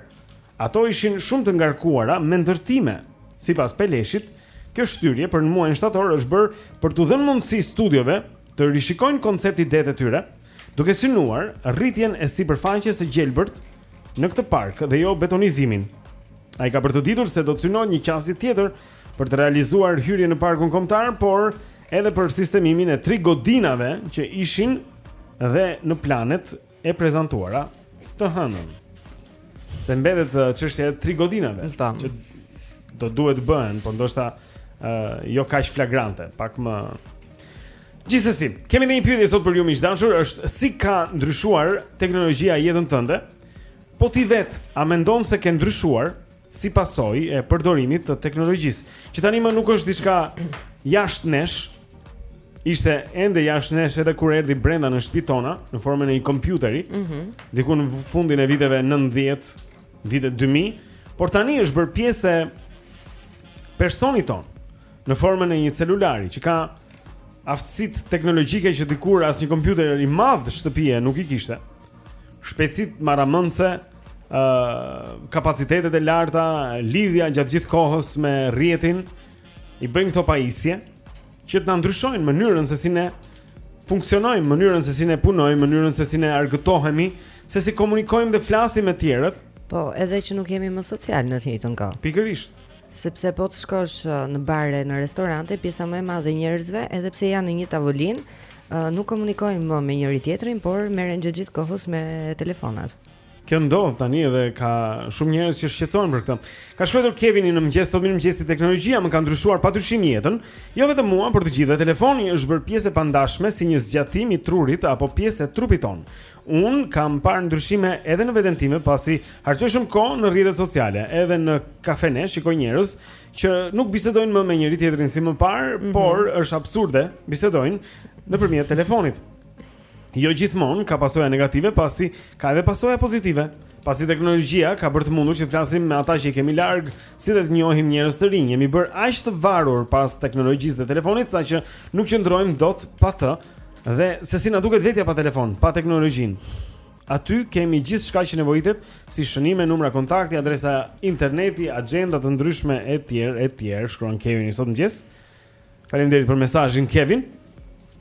ato ishin shumë të ngarkuara me ndërtime. Sipas Peleshit, mm Kjo shtyrje për në muajin shtator është bërë për t'u dhënë mundësi studiove të rishikojnë koncept idetë e tyre, duke synuar rritjen e sipërfaqes së gjelbërt në këtë park dhe jo betonizimin. Ai ka bërë të ditur se do të synohet një qasje tjetër për të realizuar hyrjen në parkun kombëtar, por edhe për sistemimin e tri godinave që ishin dhe në planet e prezantuara të hënën. Se mbetet çështja e tri godinave që do duhet të bëhen, por ndoshta uh, jo kaq flagrante, pak më Gjithsesi, kemi një pyetje sot për ju miq të dashur, është si ka ndryshuar teknologjia jetën tënde? Po ti vetë, a mendon se ke ndryshuar? si pasojë e përdorimit të teknologjisë, që tani më nuk është diçka jashtë nesh, ishte ende jashtë nesh edhe kur erdhi brenda në shtëpitë tona në formën e një kompjuteri. Ëh. Mm -hmm. Diku në fundin e viteve 90, vitet 2000, por tani është bërë pjesë e personit tonë në formën e një celulari që ka aftësitë teknologjike që dikur as një kompjuter i madh shtëpie nuk i kishte. shpejtësitë marramëndëse, ë uh, kapacitetet e larta, lidhja gjatë gjithë kohës me rrjetin i bëjnë këto pajisje që të na ndryshojnë mënyrën se si ne funksionojmë, mënyrën se si ne punojmë, mënyrën se si ne argëtohemi, se si komunikojmë dhe flasim me të tjerët. Po, edhe që nuk jemi më socialë në të njëjtën kohë. Pikërisht. Sepse po të shkosh në bare, në restorante, pjesa më e madhe e njerëzve, edhe pse janë në një tavolinë, nuk komunikojnë më me njëri-tjetrin, por merren gjatë gjithë kohës me telefonat. Kjo ndodh tani edhe ka shumë njerëz që shqetësohen për këtë. Ka shkruar Kevini në mëngjes sot mirëmëngjes teknologjia më ka ndryshuar padyshim jetën, jo vetëm mua, por të gjithëve. Telefoni është bërë pjesë e pandashme si një zgjatim i trurit apo pjesë e trupit tonë. Unë kam parë ndryshime edhe në veten time pasi harxoj shumë kohë në rrjetet sociale, edhe në kafene shikoj njerëz që nuk bisedojnë më me njëri-tjetrin si më parë, mm -hmm. por është absurde, bisedojnë nëpërmjet telefonit. Jo gjithmonë ka pasoja negative, pasi ka edhe pasoja pozitive. Pasi teknologjia ka bërë të mundur që të flasim me ata që i kemi larg, si dhe të njohim njerëz të rinj. Jemi bërë aq të varur pas teknologjisë dhe telefonit, saqë nuk qëndrojmë dot pa të. Dhe se si na duket vetja pa telefon, pa teknologjinë. Aty kemi gjithçka që nevojitet, si shënime, numra kontakti, adresa interneti, axhenda të ndryshme etj etj, shkruan Kevin sot në mëngjes. Faleminderit për mesazhin Kevin.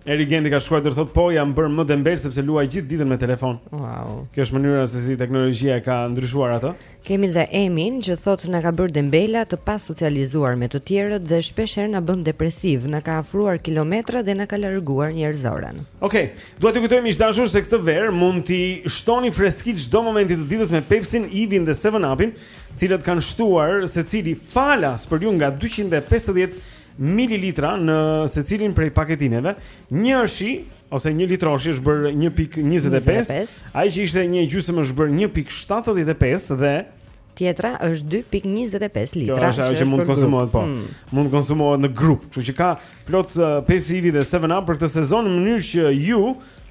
Erigenti ka shkruar thotë po jam bërë më dembel sepse luaj gjithë ditën me telefon. Wow. Kjo është mënyra se si teknologjia e ka ndryshuar atë. Kemi dhe Emin që thotë na ka bërë dembela të pasocializuar me të tjerët dhe shpeshherë na bën depresivë, na ka afruar kilometrat dhe na ka larguar njerëzoren. Okej, okay, dua t'ju kujtoj miq të dashur se këtë verë mund t'i shtoni freski çdo momenti të ditës me Pepsin, Ivin dhe 7 Upin, të cilët kanë shtuar secili falas për ju nga 250 mililitra në secilin prej paketimeve, njëshi ose njëlitroshi është bërë 1.25, ai që ishte një e gjysmë është bërë 1.75 dhe tjetra është 2.25 litra. Kjo është ajo që mund të konsumohet, po. Mm. Mund të konsumohet në grup, kështu që ka plot uh, Pepsi Ivi dhe 7 Up për këtë sezon në mënyrë që ju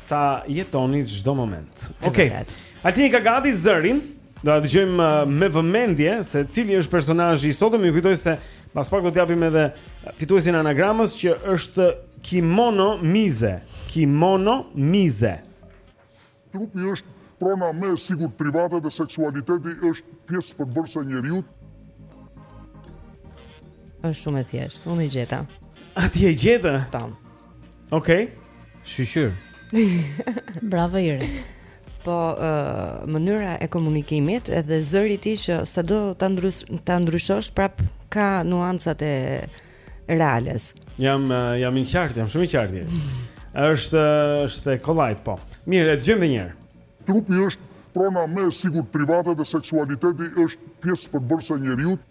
ta jetoni çdo moment. Okej. Okay. Altini ka gati zërin. Do ta dëgjojmë uh, me vëmendje se cili është personazhi i sotëm. Ju kujtoj se pas pak do të japim edhe fituesin e anagramës që është Kimono Mize. Kimono Mize. Trupi është prona më e sigurt private dhe seksualiteti është pjesë përbërëse e njeriut. Është shumë e thjeshtë, unë e gjeta. A ti e gjete? Tam. Okej. Okay. Shyqyr. Bravo Iri. Po uh, mënyra e komunikimit edhe zëri i tij që sado ta ndrysh ta ndryshosh prap ka nuancat e reales. Jam uh, jam i qartë, jam shumë i qartë. Është është e kollajt po. Mirë, e dëgjojmë edhe një herë. Trupi është prona më e sigurt private dhe seksualiteti është pjesë përbërëse e njeriut.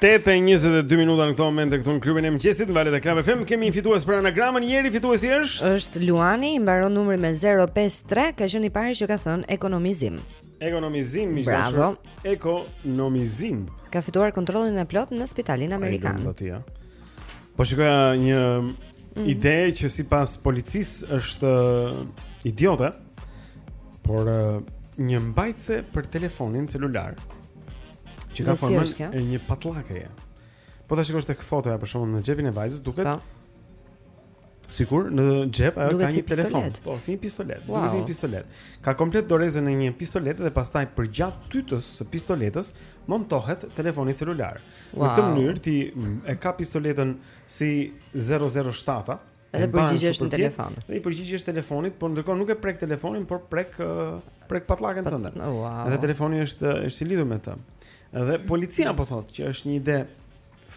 8:22 minuta në këtë moment këtu në klubin e mëngjesit në valët e Club FM kemi një fitues për anagramën Iri fituesi është është Luani i mbaron numri me 053 ka qenë i pari që ka thënë ekonomizim Ekonomizim, miq të dashur. Bravo. Ekonomizim. Ka fituar kontrollin e plot në spitalin amerikan. Ai do të thotë. Po shikoja një mm. ide që sipas policisë është uh, idiote, por uh, një mbajtëse për telefonin celular që ka formën si e një patllakeje. Po ta shikosh tek fotoja për shembull në xhepin e vajzës duket. Po. Sikur në xhep ajo ka një telefon. Po, si një pistolet. Wow. Duket si një pistolet. Ka komplet dorezën e një pistolete dhe pastaj përgjatë tytës së pistoletës montohet telefoni celular. Wow. Në këtë mënyrë ti e kap pistoletën si 007-a. Edhe përgjigjesh në telefon. Dhe i përgjigjesh telefonit, por ndërkohë nuk e prek telefonin, por prek prek patllakën tënde. Wow. Dhe telefoni është është i lidhur me të. Dhe policia po thotë që është një ide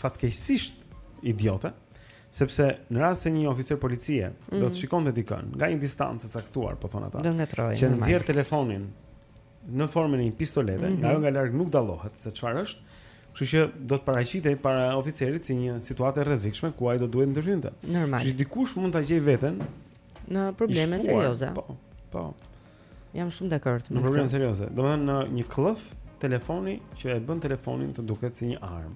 fatkeqësisht idiote Sepse në rast se një oficer policie mm -hmm. do të mhm. shikonte dikën nga një distancë e caktuar, po thon ata. Do ngatrojë. Që nxjerr telefonin në formën e një pistolete, mm -hmm. ajo nga larg nuk dallohet se çfarë është. Kështu që do të paraqitej para oficerit si një situatë e rrezikshme ku ai do duhet ndërhynte. Normal. Që dikush mund ta gjej veten në probleme serioze. Po. Po. Jam shumë dakord me këtë. Në probleme serioze. Domethënë në një këllëf telefoni që e bën telefonin të duket si një armë.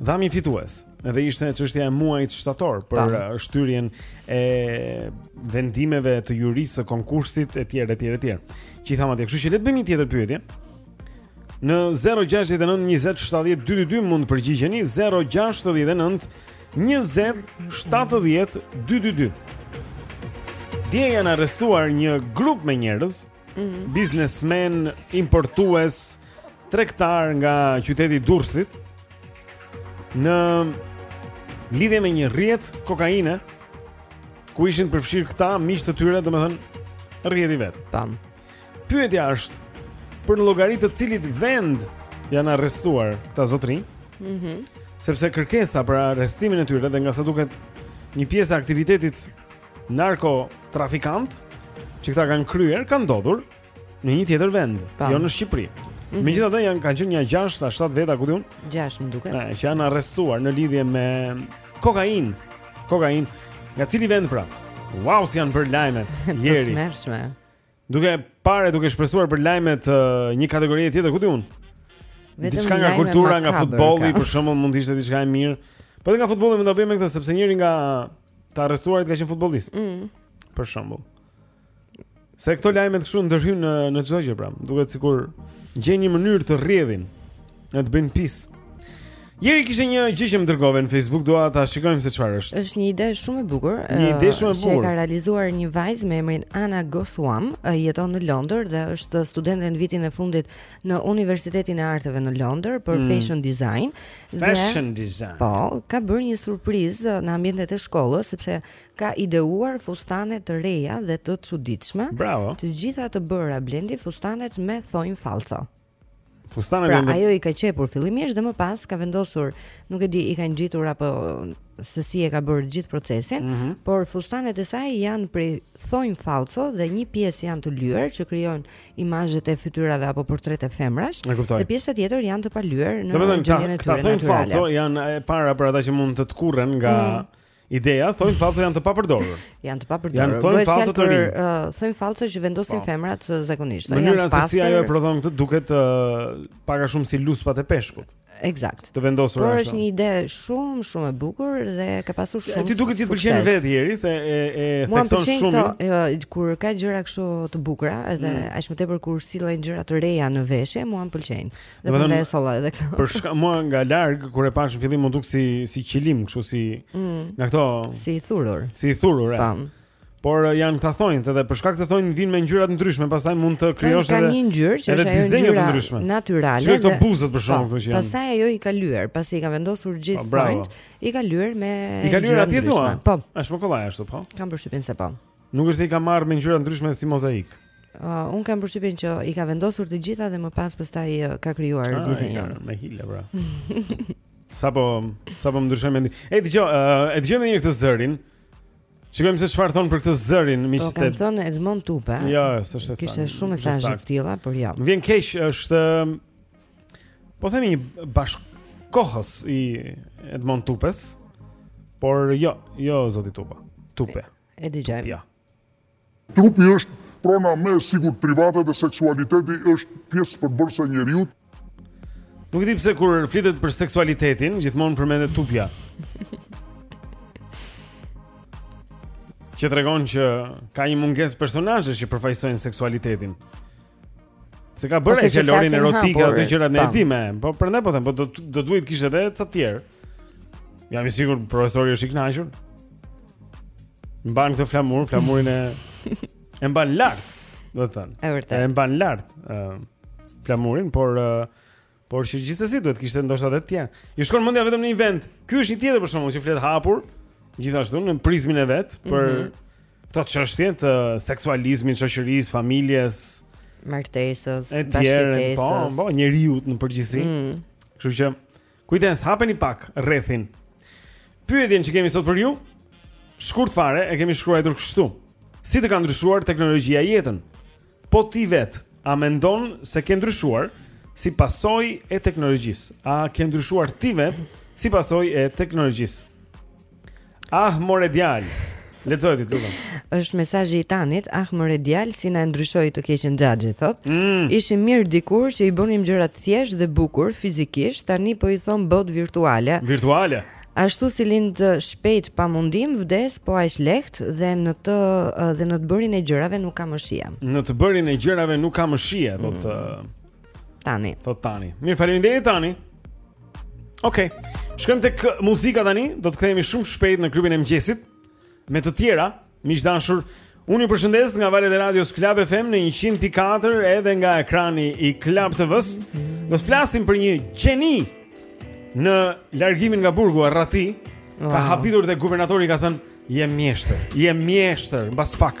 Dhami fitues, edhe ishte çështja e muajit shtator për uh, shtyrjen e vendimeve të jurisë së konkursit etj etj etj. Që i thamë atje, kështu që le të bëjmë një tjetër pyetje. Në 069 20 70 222 mund të përgjigjeni 069 20 70 222. Dje janë arrestuar një grup me njerëz, mm -hmm. biznesmenë, importues, tregtarë nga qyteti i Durrësit në lidhje me një rrjet kokaine ku ishin përfshirë këta miq të tyre, domethënë rrjeti vetë. Pyetja është për llogari të cilit vend janë arrestuar këta zotërinj? Mhm. Sepse kërkesa për arrestimin e tyre dhe nga sa duket një pjesë e aktivitetit narkotrafikant që këta kanë kryer, kanë ndodhur Në një tjetër vend, jo në Shqipëri. Mm -hmm. Megjithatë janë kanë qenë nja 6 a 7 veta ku di unë? 6 më duket. Ëh, që janë arrestuar në lidhje me kokainë. Kokainë. Nga cili vend pra? Wow, si janë për lajmet. Jeri. Të Duke parë, duke shpresuar për lajmet uh, një kategori tjetër, ku di unë? Diçka nga kultura, nga futbolli, për shembull, mund të ishte diçka e mirë. Po edhe nga futbolli mund ta bëjmë këtë sepse njëri nga të arrestuarit ka qenë futbollist. Mm. Për shembull. Se këto lajmet kështu ndërhyjnë në çdo gjë pra. Duket sikur gjejnë një mënyrë të rrjedhin, e të bëjnë pis. Jeri kishte një gjë që më dërgove në Facebook, dua ta shikojmë se çfarë është. Është një ide shumë e bukur. Një ide shumë e bukur. Që ka realizuar një vajzë me emrin Ana Goswam, jeton në Londër dhe është studente në vitin e fundit në Universitetin e Arteve në Londër për fashion design. Fashion design. Po, ka bërë një surprizë në ambientet e shkollës sepse Ka ideuar fustane të reja dhe të çuditshme. Bravo. Të gjitha të bëra Blendi fustanet me thonj fallco. Fustane pra, ajo i ka qepur fillimisht dhe më pas ka vendosur, nuk e di, i ka ngjitur apo se si e ka bërë gjithë procesin, mm -hmm. por fustanet e saj janë prej thonj fallco dhe një pjesë janë të lyer që krijojnë imazhet e fytyrave apo portrete femrash dhe pjesa tjetër janë të palyer në gjendjen e tyre natyrale. Domethënë, këta thonj fallco janë e para për ata që mund të tkurren nga mm -hmm Ideja, thonjtë fallco janë të papërdorur. Janë të papërdorur. Janë thonj fallco të rinj. Thonj fallco që vendosin femrat zakonisht. Mënyra se si ajo e prodhon këtë duket pak a shumë si luspat e peshkut. Eksakt. Të vendosur ashtu. Por është një ide shumë shumë e bukur dhe ka pasur shumë. Ti duket që të pëlqen vetë Jeri se e e thekson shumë. Mua më pëlqen kur ka gjëra kështu të bukura, edhe aq më tepër kur sillen gjëra të reja në veshje, mua më pëlqejnë. Dhe prandaj e solla edhe këta Për shkak mua nga larg kur e pashë në fillim m'u duk si, si qilim Kështu si mm. Nga këto Si i thurur Si i thurur e tamam. Por eh, janë këta thonj Dhe për shkak se thonjtë vijnë me ngjyra të ndryshme Pastaj mund të krijosh edhe Thonjtë kanë një ngjyrë Që është ajo ngjyra naturale Që këto buzët për shembull këto që janë Pastaj ajo i ka lyer Pasi i ka vendosur gjithë po, thonjtë I ka lyer me ngjyra të ndryshme I ka lyer aty thua Po Është më kollaj ashtu po Kam përshtypjen se po Nuk është se i ka marrë me ngjyra të ndryshme si mozaik. Uh, unë kam përshtypjen që i ka vendosur të gjitha dhe më pas pastaj uh, ka krijuar ah, dizajnin. Me hile pra. sapo sapo më ndryshoi mendjen. Ej, dëgjoj, uh, e dëgjojmë një këtë zërin. Shikojmë se çfarë thonë për këtë zërin miqtë. Po kanë thënë Edmond Tupja. Jo, s'është saktë. Kishte shumë mesazhe të tilla, por jo. Më vjen keq është po themi një bashkëkohës i Edmond Tupes, por jo, jo zoti Tupja. Tupe. E. E dëgjojmë. Ja. Trupi është prona më e sigurt private dhe seksualiteti është pjesë përbërëse e njeriut. Nuk e di pse kur flitet për seksualitetin, gjithmonë përmendet Tupja. që tregon që ka një mungesë personazhesh që përfaqësojnë seksualitetin. Se ka bërë fjalorin erotik ato gjëra ne i dimë. Po prandaj po them, po do do duhet të kishte edhe ca të tjerë. Jam i sigurt profesori është i kënaqur. Mban këtë flamur, flamurin e e mban lart, domethënë. E vërtetë. E mban lart ë flamurin, por Por që gjithsesi duhet të kishte ndoshta edhe të tjerë. Ju shkon mendja vetëm në një vend. Ky është një tjetër për shembull që flet hapur gjithashtu në prizmin e vet për mm -hmm. këto çështje të seksualizmit, shoqërisë, familjes, martesës, po, bashkëjetesës. Po, po, njeriut në përgjithësi. Mm. Kështu që kujdes, hapeni pak rrethin. Pyetjen që kemi sot për ju, shkurt fare e kemi shkruar kështu. Si të ka ndryshuar teknologjia jetën? Po ti vetë, a mendon se ke ndryshuar si pasojë e teknologjisë? A ke ndryshuar ti vetë si pasojë e teknologjisë? Ah, more djalë. Lexoje ti lutem. Është mesazhi i Tanit, ah more djalë si na ndryshoi të keqen xhaxhi, thotë. Mm. Ishim mirë dikur që i bonim gjërat thjesht dhe bukur fizikisht, tani po i thonë botë virtuale. Virtuale. Ashtu si lind shpejt pa mundim, vdes po aq lehtë dhe në të dhe në të bërin e gjërave nuk ka më shije. Në të bërin e gjërave nuk ka më shije, thotë mm. Tani. Thotë Tani. Mirë, faleminderit Tani. Okej. Okay. Shkojmë tek muzika tani, do të kthehemi shumë shpejt në klubin e mëngjesit me të tjera. Miq të dashur, unë ju përshëndes nga valët e radios Club FM në 100.4 edhe nga ekrani i Club TV-së. Do të flasim për një gjeni në largimin nga burgu arrati, wow. ka habitur dhe guvernatorin, ka thënë, je mjeshtër, je mjeshtër, mbas pak.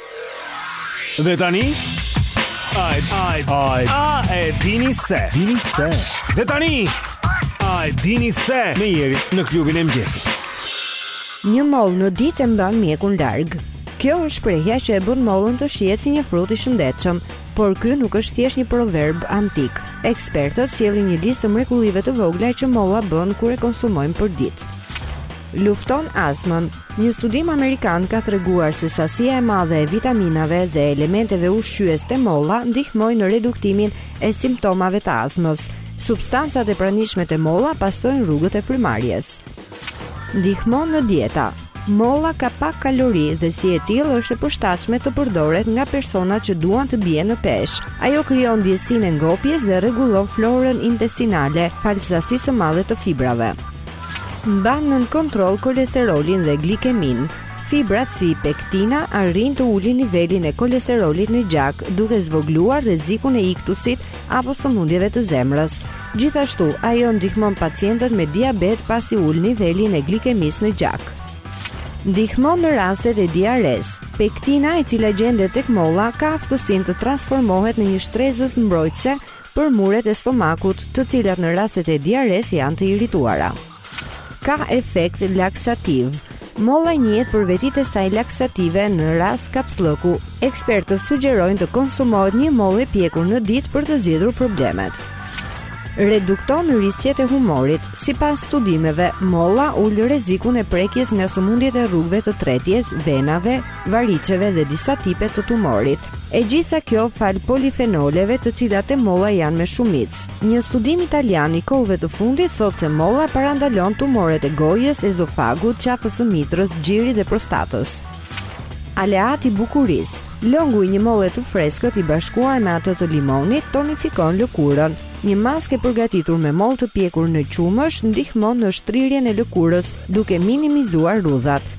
Dhe tani Ai ai ai a e dini se dini se dhe tani ai dini se me Jerin në klubin e mëngjesit Një mollë në ditë e mban mjekun larg. Kjo është shprehja që e bën mollën të shihet si një frut i shëndetshëm, por ky nuk është thjesht një proverb antik. Ekspertët sjellin një listë të mrekullive të vogla që molla bën kur e konsumojmë përditë. lufton astmën. Një studim amerikan ka treguar se sasia e madhe e vitaminave dhe elementeve ushqyes te molla ndihmojnë në reduktimin e simptomave të astmës. Substancat e pranishme te molla pastrojnë rrugët e frymëmarrjes. Ndihmon në dieta. Molla ka pak kalori dhe si e tillë është e përshtatshme të përdoret nga persona që duan të bien në peshë. Ajo krijon ndjesinë e ngopjes dhe rregullon florën intestinale falë sasisë së madhe të fibrave. Mban nën kontroll kolesterolin dhe glikeminë. Fibrat si pektina arrijnë të ulin nivelin e kolesterolit në gjak, duke zvogëluar rrezikun e iktusit apo sëmundjeve të zemrës. Gjithashtu, ajo ndihmon pacientët me diabet pasi ul nivelin e glikemisë në gjak. Ndihmon në rastet e diarresë. Pektina, e cila gjendet tek molla, ka aftësinë të transformohet në një shtresëz mbrojtëse Për muret e stomakut, të cilat në rastet e diarresë janë të irrituara. Ka efekt laksativ. Molla njihet për vetitë e saj laksative në rast kapsllëku. Ekspertët sugjerojnë të konsumohet një mollë e pjekur në ditë për të zgjidhur problemet. Redukton risqet e tumorit. Sipas studimeve, molla ul rrezikun e prekjes nga sëmundjet e rrugëve të tretjes, venave, variçeve dhe disa tipe të tumorit. E gjitha kjo falë polifenoleve të cilat te molla janë me shumicë. Një studim italian i kohëve të fundit thotë se molla parandalon tumoret e gojës, ezofagut, qafës së mitrës, gjirit dhe prostatës. Aleat i bukurisë Lëngu i një molle të freskët i bashkuar me atë të limonit tonifikon lëkurën. Një maskë e përgatitur me mollë të pjekur në qumësht ndihmon në shtrirjen e lëkurës duke minimizuar rrudhat.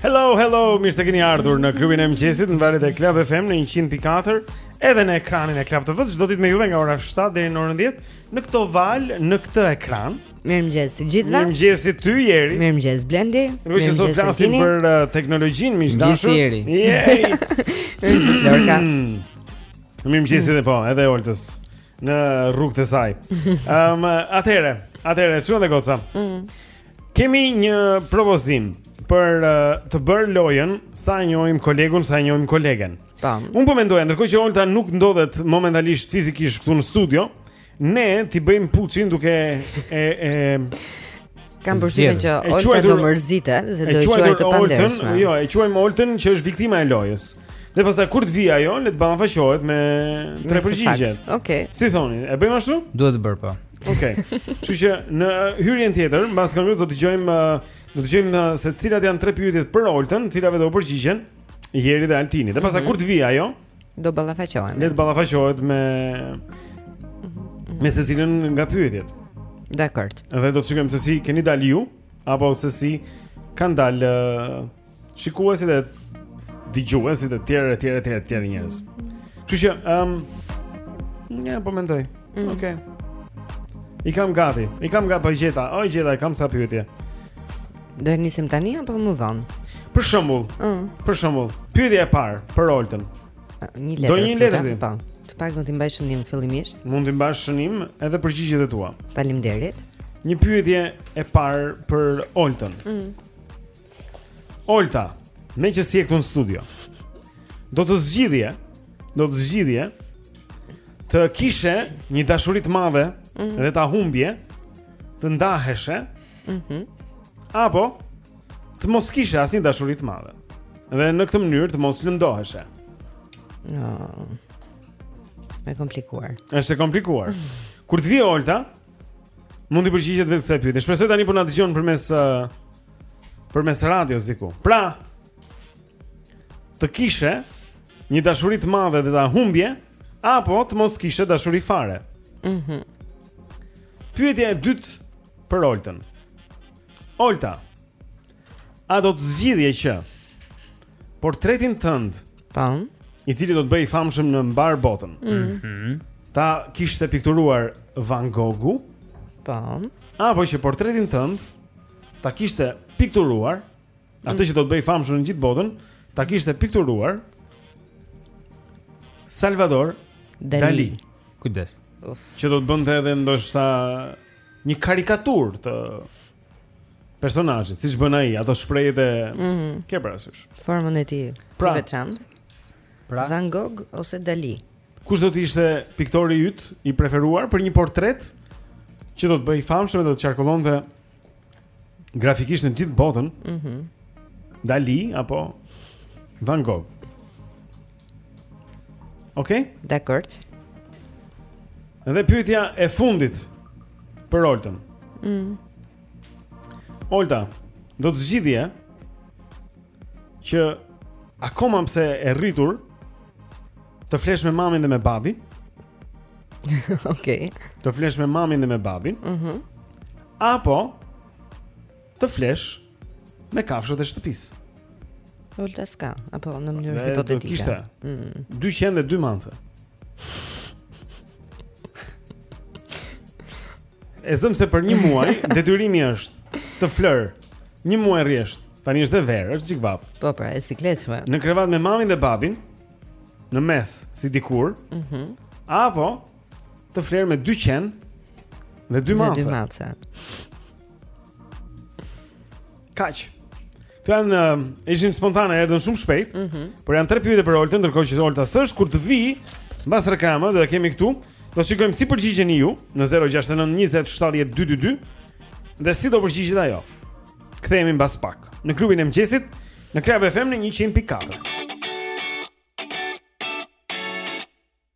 Hello, hello, mirë se keni ardhur në klubin e mëngjesit në valët e Club FM në 100.4 edhe në ekranin e Club TV-s. Çdo ditë me juve nga ora 7 deri në orën 10 në këto valë, në këtë ekran. Mirëmëngjes të gjithëve. Mirëmëngjes dhe ty Jeri. Mirëmëngjes Blendi. Ne jemi sot flasim për uh, teknologjinë miq të dashur. Mirëmëngjes Jeri. Mirëmëngjes Lorka. Mirëmëngjes edhe po, edhe Oltës në rrugët e saj. Ehm, um, atyre, atyre, çuna dhe goca. Mhm. Kemi një propozim për uh, të bërë lojën sa e njohim kolegun, sa e njohim kolegen. Tam. Unë po mendoja, ndërkohë që Olta nuk ndodhet momentalisht fizikisht këtu në studio, ne t'i bëjmë puçin duke e e Kam përshtypjen që Olta do mërzitet dhe do të quajë të pandershme. Jo, e quajmë Oltën që është viktima e lojës. Dhe pastaj kur të vijë ajo, le të ballafaqohet me tre përgjigje. Okej. Si thoni? E bëjmë ashtu? Duhet bërë po. Okej. Kështu që në hyrjen tjetër, mbas këngës do të dëgjojmë uh, do të dëgjojmë uh, se cilat janë tre pyetjet për Oltën, cilave do u përgjigjen Jeri dhe Altini. Dhe pastaj mm -hmm. kur të vijë ajo, do ballafaqohen. Le të ballafaqohet me me se cilën nga pyetjet. Dakord. Dhe do të shikojmë se si keni dalë ju apo se si kanë dalë uh, shikuesit e dëgjuesit e tjerë e tjerë e tjerë e tjerë njerëz. Kështu që ëm um, ja po mendoj. Mm. Okej. I kam gati. I kam gati po i gjeta. Po i gjeta, kam ca pyetje. Do e nisim tani apo më vonë? Për shembull. Mm. Për shembull, pyetja e parë për Oltën. Një letër. Do një letër ti. Po. Të paktën t'i mbaj shënim fillimisht. Mund të mbash shënim edhe përgjigjet e tua. Faleminderit. Një pyetje e parë për Oltën. Mm. Olta, meqë s'je këtu në studio Do të zgjidhje Do të zgjidhje Të kishe një dashuri të madhe mm -hmm. Dhe ta humbje Të ndaheshe mm -hmm. Apo Të mos kishe asnjë dashuri të madhe Dhe në këtë mënyrë të mos lëndoheshe no. E komplikuar Është e komplikuar mm -hmm. Kur të vijë Olta Mund t'i përgjigjet vetë kësaj pyetje Shpresoj tani por po na dëgjon përmes uh, Përmes radios diku Pra Të kishe Një dashuri të madhe dhe ta humbje Apo të mos kishe dashuri fare mm -hmm. Pyetja e dytë Për Oltën Olta A do të zgjidhje që Portretin tënd Tam po. I cili do të bëhej i famshëm në mbarë botën mm -hmm. Ta kishte pikturuar Van Goghu Tam po. Apo që portretin tënd ta kishte pikturuar mm. atë që do të bëhej i famshëm në gjithë botën, ta kishte pikturuar Salvador Dali. Dali. Kujdes. Që do të bënte edhe ndoshta një karikaturë të personazhit, siç bën ai, ato shprehjet e, e mm -hmm. ke parasysh. Formën e tij pra, të veçantë. Pra, Van Gogh ose Dali. Kush do të ishte piktori yt i preferuar për një portret që do të bëhej i famshëm dhe do të qarkullonte Grafikisht në gjithë botën. Mhm. Mm Dali apo Van Gogh. Okej? Okay? Dakord. Dhe pyetja e fundit për Oltën. Mhm. Olta, do të zgjidhje që akoma pse e rritur të flesh me mamin dhe me babin. Okej. Okay. Të flesh me mamin dhe me babin. Mhm. Mm apo të flesh me kafshët e shtëpisë. Olta s'ka, po në mënyrë hipotetike. Kishte. Mm. dy qen e dy mace. E zëmë se për një muaj detyrimi është të flerë. Një muaj rresht. Tani është dhe verë, është çik vapë. Po pra, e sikletshme. Në krevat me mamin dhe babin, në mes si dikur. Mhm. Mm apo të flerë me dy qen dhe dy mace. Dy mace. Kaq? Këto janë, ishin spontane, erdhën shumë shpejt. Mm -hmm. Por janë tre pyetje për Oltën, ndërkohë që Olta s'është kur të vijë mbas reklamës, do e kemi këtu. Do shikojmë si përgjigjeni ju në 069 20 70 222 dhe si do përgjigjet ajo. Kthehemi mbas pak në klubin e mëngjesit në Club FM në 100.4.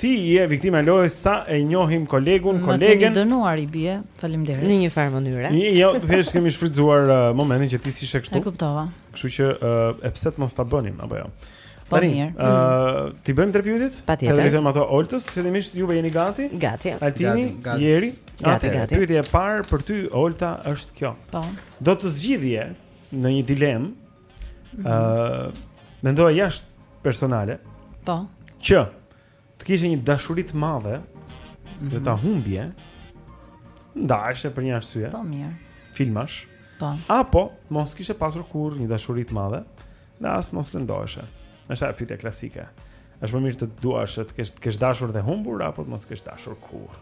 Ti je viktima e lojës sa e njohim kolegun, Më kolegen. Më keni dënuar i bie. Faleminderit. Në një farë mënyre. Një jo, thjesht kemi shfrytëzuar uh, momentin që ti s'ishe këtu. E kuptova. Kështu që uh, e pse të mos ta bënim apo jo. Po Tani, mirë. Ë, uh, t'i bëjmë tre pyetjet? Patjetër. T'i drejtojmë ato Oltës, fillimisht juve jeni gati? Gati. Altini, gati, gati. Jeri, gati, gati. gati. Pyetja e parë për ty Olta është kjo. Po. Do të zgjidhje në një dilemë Ëh, uh, mendova jashtë personale. Po. Që të kishe një dashuri të madhe mm -hmm. dhe mhm. ta humbje. Ndaheshe për një arsye. Po mirë. Filmash. Po. Apo të mos kishe pasur kurrë një dashuri të madhe, dhe as të mos lëndoheshe. Është ajo pyetja klasike. Është më mirë të duash të kesh të kesh dashur dhe humbur apo të mos kesh dashur kurrë.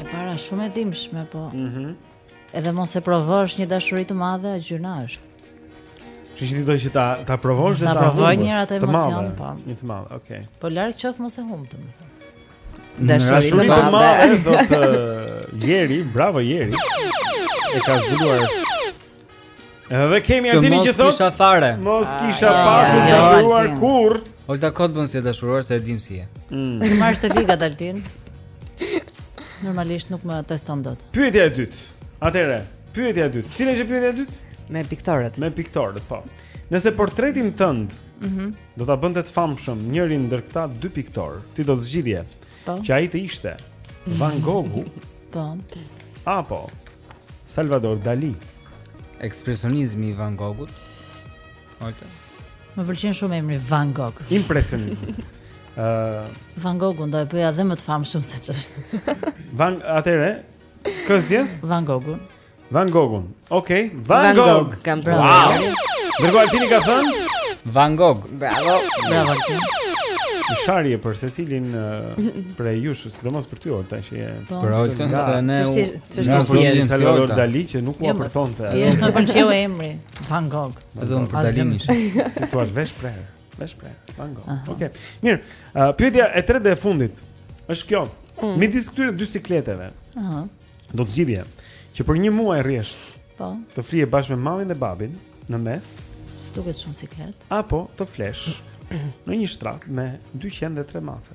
E para shumë e dhimbshme, po. Mhm. Mm Edhe mos e provosh një dashuri të madhe, gjynah është. Që që ti doje që ta, ta provosh dhe ta humb? Ta provoj njëherë atë emocion, po. Një të madhe, okej. Okay. Po larg qoftë mos e humb domethënë. Dashuri të madhe, do të Jeri, bravo Jeri. E ka zbuluar Edhe kemi Altinin që thotë. Mos kisha fare. Mos kisha ah, pasur të dashuruar kurrë. Olta kot bën si e dashuruar se e dim si je. Mm. Marrësh të vigat Altin. Normalisht nuk më teston dot. Pyetja e dytë. Atëre, pyetja e dytë. Cila është pyetja e dytë? Me piktorët. Me piktorët, po. Nëse portretin tënd, mhm, mm do ta bënte të famshëm njëri ndër këta dy piktorë, ti do të zgjidhje. Po. Që ai të ishte Van Gogh. Po. Apo Salvador Dali. Ekspresionizmi i Van Gogut. Olta. Më pëlqen shumë emri Van Gogh. Impresionizmi. Ë uh, Van Gogh do ta bëja edhe më të famshëm se ç'është. Van atëre. Kësje? Van Gogh. Van Gogh. Okej, okay. Van, Van Gogh. Gogh. Kam bravo. Wow. Dhe Altini ka thënë Van Gogh. Bravo. Bravo Altini. Në sharje për secilin uh, prej jush, sidomos për ty Olta që e... Po. Për Oltën se ne... Çështja është se Salvador Dali që nuk ua jo, përtonte. Thjesht më pëlqeu emri Van Gogh. Edhe unë për Dalin isha. Si thua veshprerë. Veshprerë. Van Gogh. Okej. Mirë. Uh, pyetja e tretë dhe e fundit është kjo. Mm. Midis këtyre dy sikleteve. Aha. Do të zgjidhje që për një muaj rresht. Po. Të flije bashkë me mamin dhe babin në mes. S'duket shumë siklet. Apo të flesh në një shtrat me 203 mace.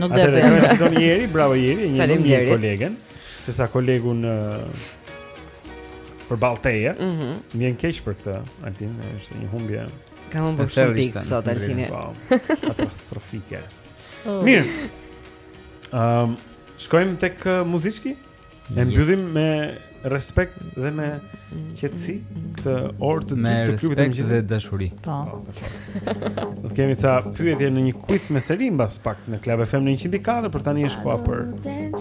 Nuk do të bëj. Atëherë fiton Jeri, bravo Jeri, e njeh kolegen, sesa kolegun përballë teje. Mhm. Më vjen keq për këtë, Altin, është një humbje. Ka humbur shumë pikë sot Altin. Po, katastrofike. Oh. Mirë. Ehm, um, shkojmë tek uh, muzicki? E mbyllim yes. me respekt dhe me qetësi këtë orë të dytë të klubit të mëngjesit dhe dashuri. Po. Do kemi ca pyetje në një quiz me seri mbas pak në Club FM në 104 për tani është koha për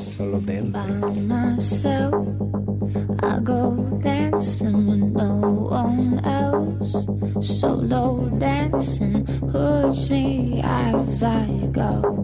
solo dance. I go dancing with no one else solo dancing push me as I go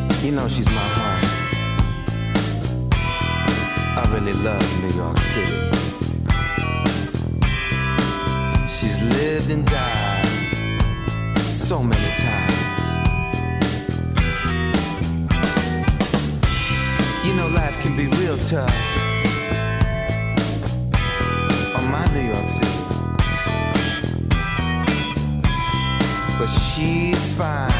You know she's my heart I really love New York City She's lived and died So many times You know life can be real tough On my New York City But she's fine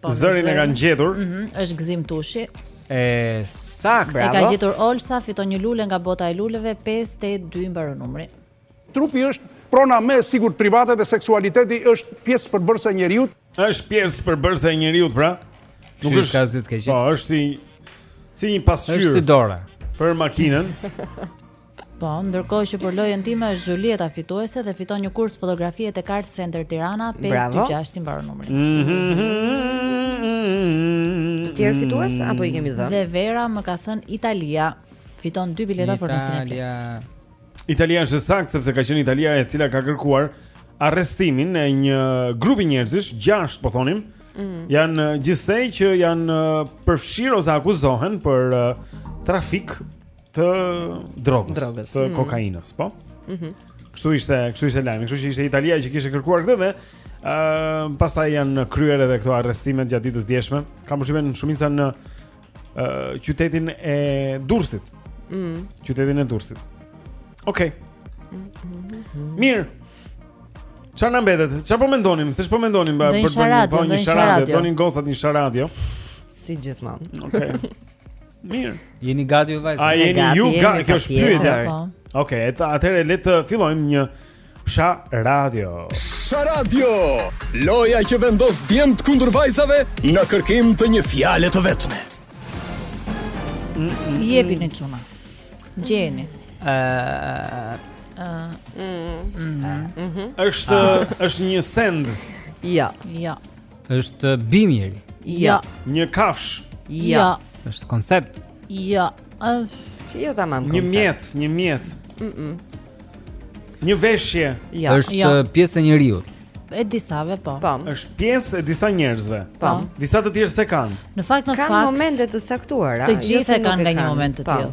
Po, zërin e kanë gjetur. Mhm, mm është Gëzim Tushi. E saktë, bravo. E ka gjetur Olsa, fiton një lule nga bota e luleve 582 mbaron numri. Trupi është prona më e sigurt, private dhe seksualiteti është pjesë përbërëse e njeriut. Është pjesë përbërëse e njeriut, pra. Nuk si është kazit keq. Po, është si si një pasqyrë. Është si dora për makinën. Po, ndërkohë që për lojën time është Julieta fituese dhe fiton një kurs fotografie tek Art Center Tirana 526 i mbaron numri. Të tjerë fitues apo i kemi dhënë? Dhe Vera më ka thënë Italia fiton dy bileta për në Cineplex. Italia është saktë sepse ka qenë Italia e cila ka kërkuar arrestimin e një grupi njerëzish, gjashtë po thonim. Mm. Janë gjithsej që janë përfshirë ose akuzohen për trafik të drogës, drogës. të mm. kokainës, po. Mhm. Mm kështu ishte, kështu ishte lajmi, kështu që ishte Italia që kishte kërkuar këtë dhe ë uh, pastaj janë kryer edhe këto arrestime gjatë ditës së djeshme. Kam përshtypjen shumica në uh, qytetin e Durrësit. Mhm. Mm qytetin e Durrësit. Okej. Okay. Mm -hmm. Mirë. Çfarë na mbetet? Çfarë po mendonim? Seç po mendonim për një sharadio, do një sharadio, donin gocat një sharadio. Si gjithmonë. Okej. Okay. Mirë. Jeni gati ju vajza? A jeni ju gati? Kjo është pyetja. Po. Okej, okay, atëherë le të fillojmë një Sha Radio. Sha Radio. Loja që vendos djemtë kundër vajzave në kërkim të një fjale të vetme. Jepini çuna. Gjeni. Ë Ëh. Ëh. Është është një send. Jo. Jo. Është bimë. Jo. Një kafshë. Jo. Është koncept. Jo. Jo tamam koncept. Një mjet, një mjet. Mhm. Një veshje. Jo. Është jo. pjesë e njeriut. E disave po. po. Është pjesë e disa njerëzve. Po. Disa të tjerë s'e kanë. Në fakt në fakt kanë momente të caktuara. Të jo gjithë e kanë nga një moment të tillë.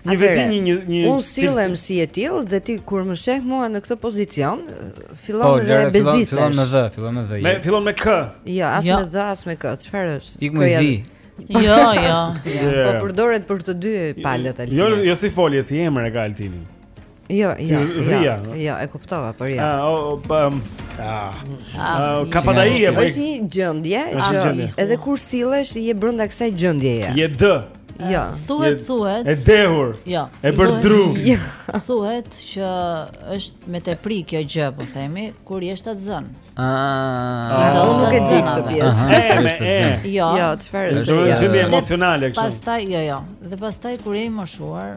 Një veti një një një. Unë sillem si e tillë dhe ti kur më sheh mua në këtë pozicion, fillon po, dhe bezdisesh. Fillon me z, fillon me z. Me fillon me k. Jo, as jo. me z, as me k. Çfarë është? Ik me z. Jo, jo. Po përdoret për të dy palët Altini. Jo, jo si folje, si emër e ka Altini. Jo, jo, jo, jo, e kuptova, por jo. Ah, oh, um, ah, ah, ka pa dai apo? Është një gjendje që edhe kur sillesh je brenda kësaj gjendjeje. Je D. Jo, thuhet, thuhet. E dehur. Jo. E bërë dru. Jo. Thuhet që është me tepri kjo gjë, po themi, kur je shtatzënë. Ah. ah. Do nuk e di këtë pjesë. E, e. Jo. Jo, çfarë është? Është gjendje emocionale kështu. Pastaj, jo, jo. Dhe pastaj kur je i moshuar,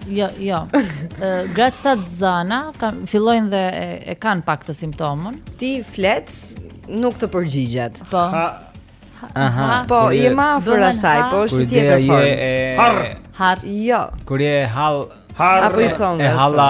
Jo, jo. Gratë shtatzëna kanë fillojnë dhe e, e kanë pak këtë simptomën. Ti flet, nuk të përgjigjet. Po. Ha. Aha. Po, je më afër asaj, po është tjetër formë. Har. Har. Jo. Kur je hall. Har. Apo i thonë. E halla.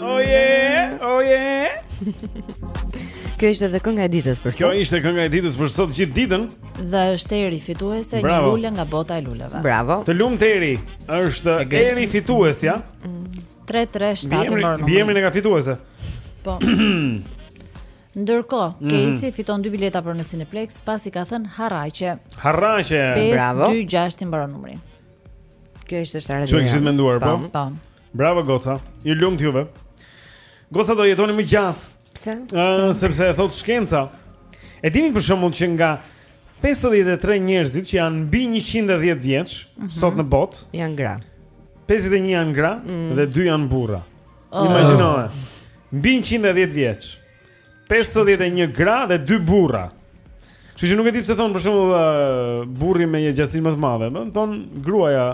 Oh yeah, oh yeah. Kjo ishte edhe kënga e ditës për sot. Kjo ishte kënga e ditës për sot gjithë ditën. Dhe është Eri fituese një lule nga bota e luleve. Bravo. Të lumtë Eri. Është Eri fituesja. 337 mm. më numri. Bjemi nga fituese. Po. Ndërkohë, mm -hmm. Kejsi fiton dy bileta për në Cineplex, pasi ka thënë harraqe. Harraqe. Bravo. 526 i mbaron numri. Kjo ishte sa radhë. E kishit menduar po? Po. Bravo Goca. Ju lumtë juve. Goca do jetoni më gjatë. Pse? Ëh, sepse e thotë shkenca. E dini për shembull që nga 53 njerëzit që janë mbi 110 vjeç mm -hmm. sot në botë janë gra. 51 janë gra mm. dhe 2 janë burra. Oh. Imagjinoje. Mbi 110 vjeç. 51 gra dhe 2 burra. Kështu që nuk e di pse thonë për shembull uh, burri me jetëgjatësinë më të madhe, thonë gruaja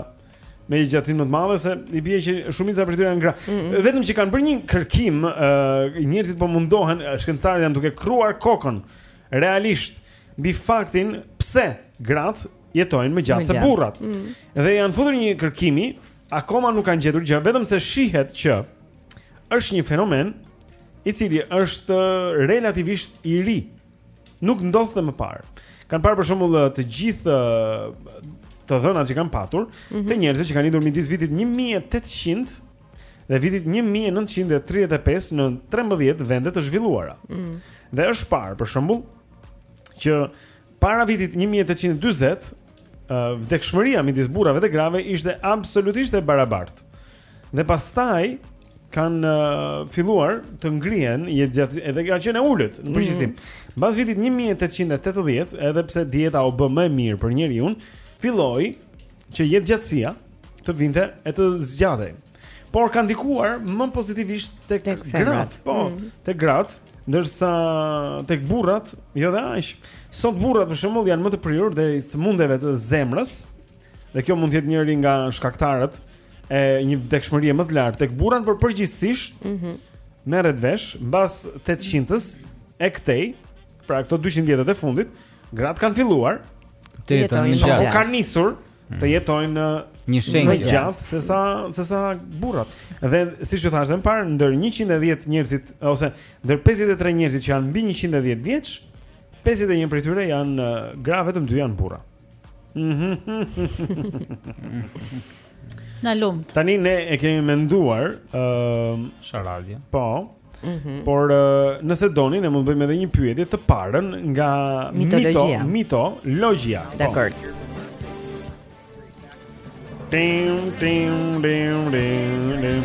me jetëgjatësinë më të madhe se i bie që shumica prej tyre janë gra. Mm -hmm. Vetëm që kanë bërë një kërkim, uh, njerëzit po mundohen, shkencëtarët janë duke kruar kokën realisht mbi faktin pse gratë jetojnë më gjatë se burrat. Mm -hmm. Dhe janë futur një kërkimi, akoma nuk kanë gjetur gjë, vetëm se shihet që është një fenomen i cili është relativisht i ri. Nuk ndodhte më parë. Kanë parë për shembull të gjithë të dhënat që kanë patur mm -hmm. të njerëzve që kanë lindur midis vitit 1800 dhe vitit 1935 në 13 vende të zhvilluara. Mm -hmm. Dhe është parë për shembull që para vitit 1840 vdekshmëria midis burrave dhe grave ishte absolutisht e barabartë. Dhe pastaj kanë uh, filluar të ngrihen jetëgjatësia edhe ka qenë e ulët në përgjithësi. Mm. Mbas vitit 1880, edhe pse dieta u bë më e mirë për njeriun, filloi që jetëgjatësia të vinte e të zgjatej. Por ka ndikuar më pozitivisht tek, tek gratë, po, mm. tek gratë, ndërsa tek burrat, jo dhe aq. Sot burrat për shembull janë më të prirur drejt sëmundjeve të zemrës, Dhe kjo mund të jetë njëri nga shkaktarët e një vdekshmërie më të lartë tek burrat, por përgjithësisht, ëh, mm -hmm. merret vesh mbas 800-s e këtej, pra këto 200 vjetët e fundit, gratë kanë filluar të jetojnë më gjatë. Po kanë nisur mm. të jetojnë një shenjë më gjatë se sa se sa burrat. Dhe siç e thashë më parë, ndër 110 njerëzit ose ndër 53 njerëzit që janë mbi 110 vjeç, 51 prej tyre janë gra, vetëm dy janë burra. Na lumt. Tani ne e kemi menduar, ë, uh, Sharalja. Po. Mm -hmm. Por uh, nëse doni ne mund të bëjmë edhe një pyetje të parën nga mitologjia. Mito, mitologjia. Po. Dakor. Tim tim tim tim.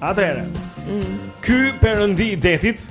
Atëherë. Mm. Ky perëndi i detit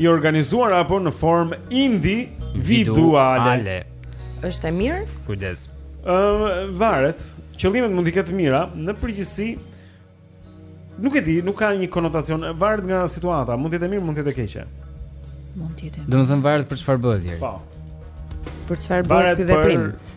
I organizuar apo në formë individuale. Është e mirë? Kujdes. Ëm uh, varet. Qëllimet mund t'i ketë mira, në përgjithësi nuk e di, nuk ka një konotacion, varet nga situata, mund të jetë e mirë, mund të jetë e keqe. Mund të jetë. Domethënë varet për çfarë bëhet deri. Po. Për çfarë bëhet ky veprim? Për...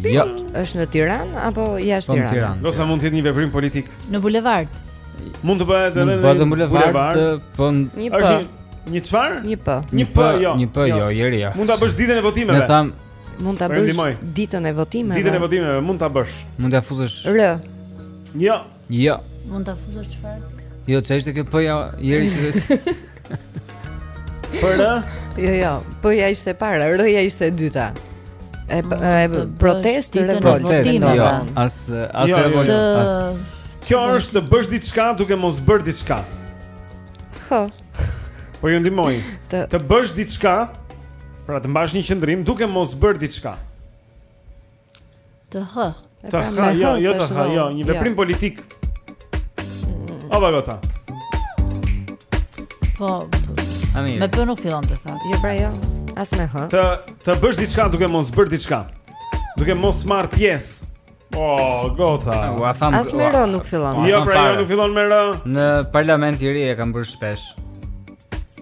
Jo. Është në Tiranë apo jashtë po, Tiranës? Domethënë mund të jetë një veprim politik. Në bulevard. Mund të bëhet edhe në bulevard, po një p. Është një çfarë? Një p. Një p, jo. Një p, jo, jo Jeri. Mund ta bësh ditën e votimeve. Ne thamë mund ta bësh ditën e votimeve. Ditën e votimeve mund ta bësh. Mund ta refuzosh. R. Jo. Jo. Mund ta refuzosh çfarë? Jo, çfarë ishte kjo P-ja Jeri që vetë? Për R? Jo, jo, P-ja ishte para, R-ja ishte e dyta. E e protestë, revoltë. Jo, as as jo, jo, revoltë. Jo. Kjo është të bësh diçka duke mos bërë diçka. Ho. Po ju ndihmoj. Të, të bësh diçka, pra të mbash një qëndrim duke mos bërë diçka. Të h. Të h, jo, jo të h, jo, një jo. veprim jo. politik. Mm. Opa goca. Po. Ani. Me p nuk fillon të thotë. Jo pra jo. As me h. Të të bësh diçka duke mos bërë diçka. Duke mos marrë pjesë. Oh, goca. Ua thamë. As me r nuk fillon. Jo pra jo nuk fillon me r. Në parlament rri e kanë bërë shpesh.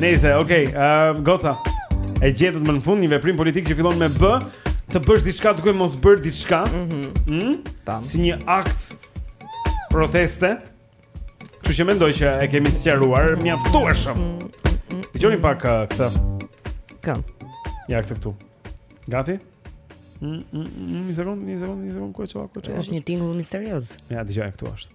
Nice, okay, uh, goca. E gjetët më në fund një veprim politik që fillon me B, të bësh diçka duke mos bërë diçka. Mhm. Mm mm? Tam. Si një akt proteste. Kështu që mendoj që e kemi sqaruar mjaftueshëm. Dëgjoni pak uh, këtë. Kam. Ja këtë këtu. Gati? Mm, mm, mm, një sekond, një sekond, një sekond, ku e çova, ku e çova. Është një tingull misterioz. Ja, dëgjoje, këtu është.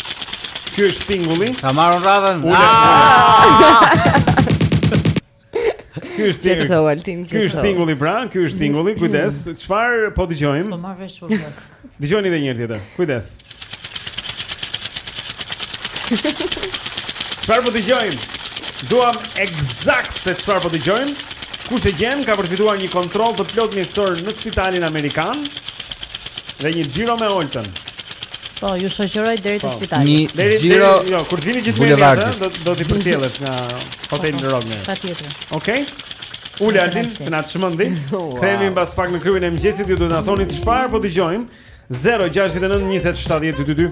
Ky është tingulli. Ka marrë radhën. Ky është tingulli. Çfarë Altin? Ky është tingulli pra, ky është tingulli. Kujdes, çfarë po dëgjojmë? S'po marr vesh çfarë. Dëgjoni edhe një herë tjetër. Kujdes. Çfarë po dëgjojmë? Duam ekzakt se çfarë po dëgjojmë. Kush e gjen ka përfituar një kontroll të plotë mjekësor në spitalin amerikan. Dhe një xhiro me Oltën. Po, ju shoqëroj deri te po. spitali. Një deri, xhiro. Deri, jo, kur vini gjithmonë atë, do do t'i përcjellësh nga hoteli po, po, Rogner. Patjetër. Okej. Okay? Ule Altin, të na çmëndi. Kthehemi wow. mbas pak në klubin e mëngjesit, ju duhet të na thoni çfarë po dëgjojmë. 069 20 70 222.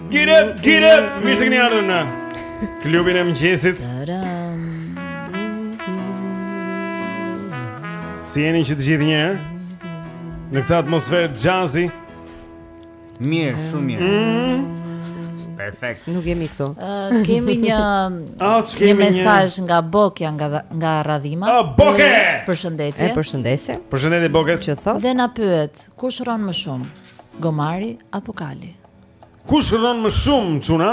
Get up, get up. Mirë se keni ardhur në klubin e mëngjesit. Si jeni që të gjithë një herë? Në këtë atmosferë jazzy. Mirë, shumë mirë. Mm. Perfekt. Nuk jemi këtu. Uh, kemi një oh, një mesazh nga Bokja nga nga Radhima. Oh, Boke! Përshëndetje. E përshëndes. Përshëndetje Bokes. Ça thot? Dhe na pyet, kush rron më shumë? Gomari apo Kali? Kush rron më shumë çuna?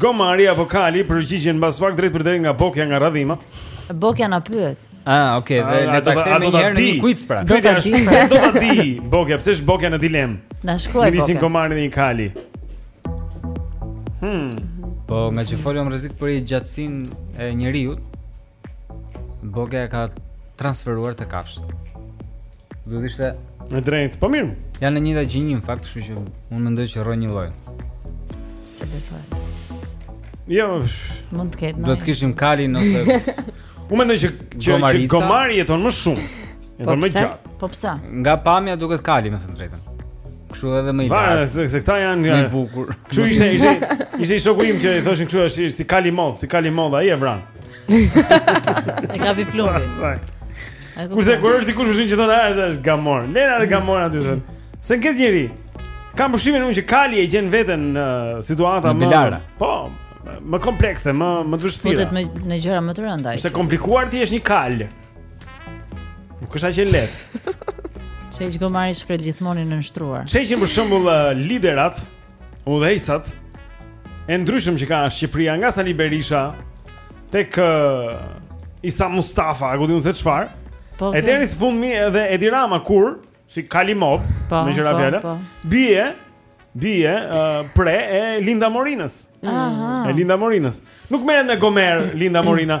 Gomari apo Kali përgjigjen mbas pak drejtpërdrejt nga Bokja nga Radhima. Bokja na pyet. Ah, okay, dhe ne ta kemi një herë një quiz pra. Do ta di, do ta di. Bokja, pse është Bokja në dilemë? Na shkruaj Bokja. Midis një gomari dhe një Kali. Hmm. Po, ngaqë folëm rrezik për jetëgjatësinë e njeriu, Bokja e ka transferuar te kafshët. Do të ishte në drejt. Po mirë. Janë e njëjta gjini në fakt, kështu që unë mendoj që rrojnë njëlloj. S'e besoj. Jo, mund të ketë. Do të kishim kalin ose Unë mendoj që që, që gomari jeton më shumë. Po jeton më gjatë. Po pse? Nga pamja duket kali me të drejtën. Kështu edhe më i lart. Vare, se, se këta janë më i bukur. Kështu ishte, ishte ishte shoku im që i thoshin kështu është si kali i madh, si kali i madh ai e vranë. E kapi plumbi. Kurse kur është dikush që thonë ah, është është gomar. Lëre atë gomar aty thonë. S'e nget njeri. Kam përshtypjen unë që Kali e gjen veten në situata më po, më komplekse, më më të vështira. Futet me në gjëra më të rënda. Është e komplikuar të jesh një kalë. Nuk është aq e lehtë. Se gomari i shkretë gjithmonë i nënshtruar. Siç janë për shembull liderat udhëheqësat e ndryshëm që ka Shqipëria nga Sali Berisha tek uh, Isa Mustafa, apo ku di unë se çfarë. Po. E deri së fundmi edhe Edi Rama kur si kali i madh, po, me gjë po, fjala, po. bie bie uh, pre e Linda Morinës. Aha. E Linda Morinës. Nuk merret me gomerë Linda Morina.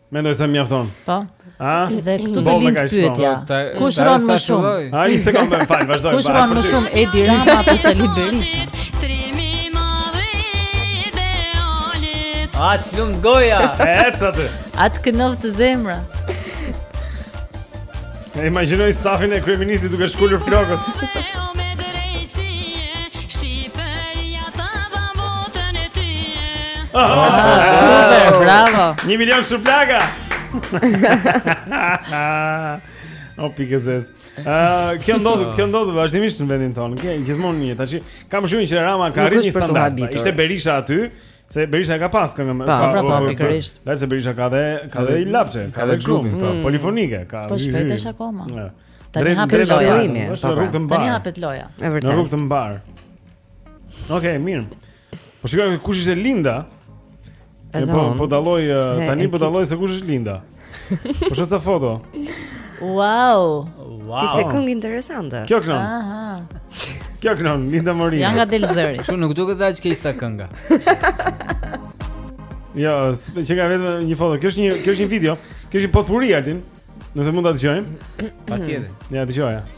Mendoj se mjafton. Po. A? Dhe këtu do lindë pyetja. Po, Kush rron më shumë? Ai s'e kam më fal, vazhdoj. Kush rron më shumë Edi Rama apo Sali Berisha? A t'lumtë goja. Ec atë. A t'u kënaqtë zemra. E imagjinoj stafin e kryeministit duke shkulur flokët. Super, bravo. 1 milion shuplaga. O pikë zez. Ëh, kjo ndodh, kjo ndodh vazhdimisht në vendin tonë. Kjo gjithmonë. Tashi kam shumë që Rama ka arrit një standard. Ishte Berisha aty, Se Berisha ka pas këngë më. Po, pra, po, pikërisht. Dhe se Berisha ka dhe ka dhe labçe, ka dhe grupi, po, mm. polifonike, ka. Po shpejt është akoma. Tani hapet loja. Në rrugë të mbarë. Tani hapet loja. Në rrugë të mbarë. Okej, mirë. Po shikoj kush ishte Linda. Po po dalloj tani po dalloj se kush është Linda. Po shoh ca foto. Wow. Wow. Kishte këngë interesante. Kjo këngë. Aha. Kjo këngë Linda Morin. Ja nga del zëri. Kështu nuk duket aq keq sa kënga. Jo, ja, që ka vetëm një foto. Kjo është një, kjo është një video. Kjo është një potpuri, Altin. Nëse mund ta dëgjojmë. Patjetër. Mm. Ja, dëgjojmë.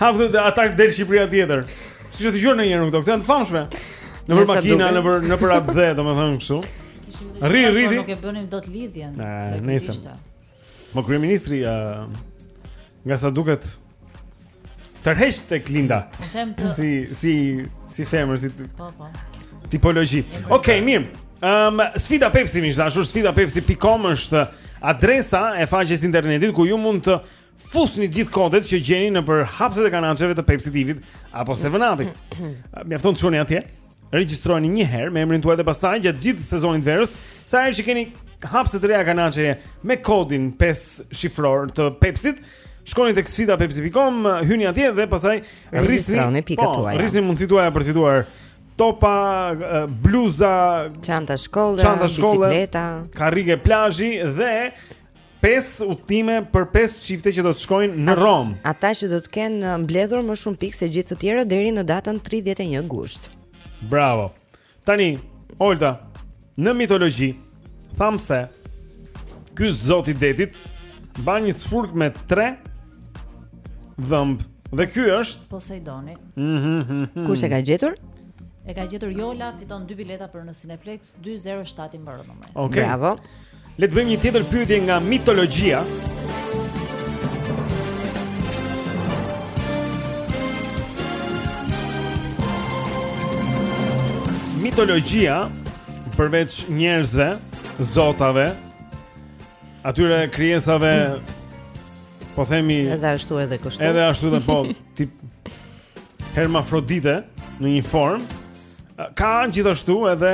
Have to the, ata, del Shqipëria tjetër. Si s'i ke dëgjuar ndonjëherë këto, këto janë të famshme. Nëpër makina, nëpër nëpër atë dhe, domethënë kështu. Rri, rri. Nuk e bënim dot lidhjen. Nejse. Mo kryeministri ë nga sa duket tërhiqet te Linda. Si si si femër, si po po. Tipologji. Okej, mirë. Ëm sfida Pepsi miq të dashur, sfida Pepsi.com është adresa e faqes së internetit ku ju mund të Fusni gjithë kodet që gjeni nëpër hapëset e kanaçeve të Pepsit, Ivit apo 7-Up-it. Mjafton të shkoni atje, regjistroheni një herë me emrin tuaj dhe pastaj gjatë gjithë sezonit të verës, sa herë që keni hapëse të reja kanaçeje me kodin 5 shifror të Pepsi-t, shkoni tek sfida pepsi.com, hyni atje dhe pastaj rrisni Regjistroni pikët po, tuaja. Rrisni mundësitë tuaja për të fituar topa, e, bluza, Çanta shkolle, Çanta shkolle. bicikleta. karrige plazhi dhe pesë udhëtime për pesë çifte që do të shkojnë në Romë. Ata që do të kenë uh, mbledhur më shumë pikë se gjithë të tjerët deri në datën 31 gusht. Bravo. Tani, Olta, në mitologji, thamë se ky zot i detit mban një sfurk me 3 dhëmbë. Dhe ky është Poseidoni. Mhm. Mm Kush e ka gjetur? E ka gjetur Jola, fiton 2 bileta për në Cineplex 207 i mbaron numri. Okay. Bravo. Le të bëjmë një tjetër pyetje nga mitologjia. Mitologjia përveç njerëzve, zotave, atyre krijesave po themi edhe ashtu edhe kështu. Edhe ashtu dhe po tip hermafrodite në një formë. Ka gjithashtu edhe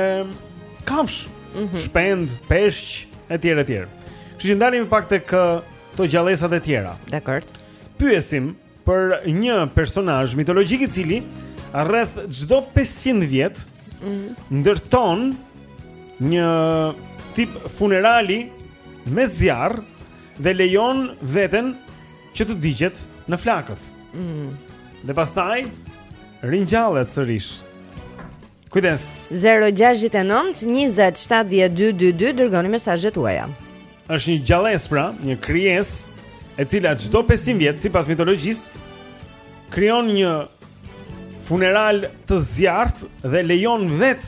kafshë, mm -hmm. shpendë, peshq etj etj. Kështu që ndalemi pak tek këto gjallesat e tjera. Dakord. Pyesim për një personazh mitologjik i cili rreth çdo 500 vjet mm -hmm. ndërton një tip funerali me zjarr dhe lejon veten që të digjet në flakët. Mm. Dhe pastaj ringjallet sërish. Kujdes. 0692070222 dërgoni mesazhet tuaja. Është një gjallesë pra, një krijesë e cila çdo 500 vjet sipas mitologjisë krijon një funeral të zjarrtë dhe lejon vetë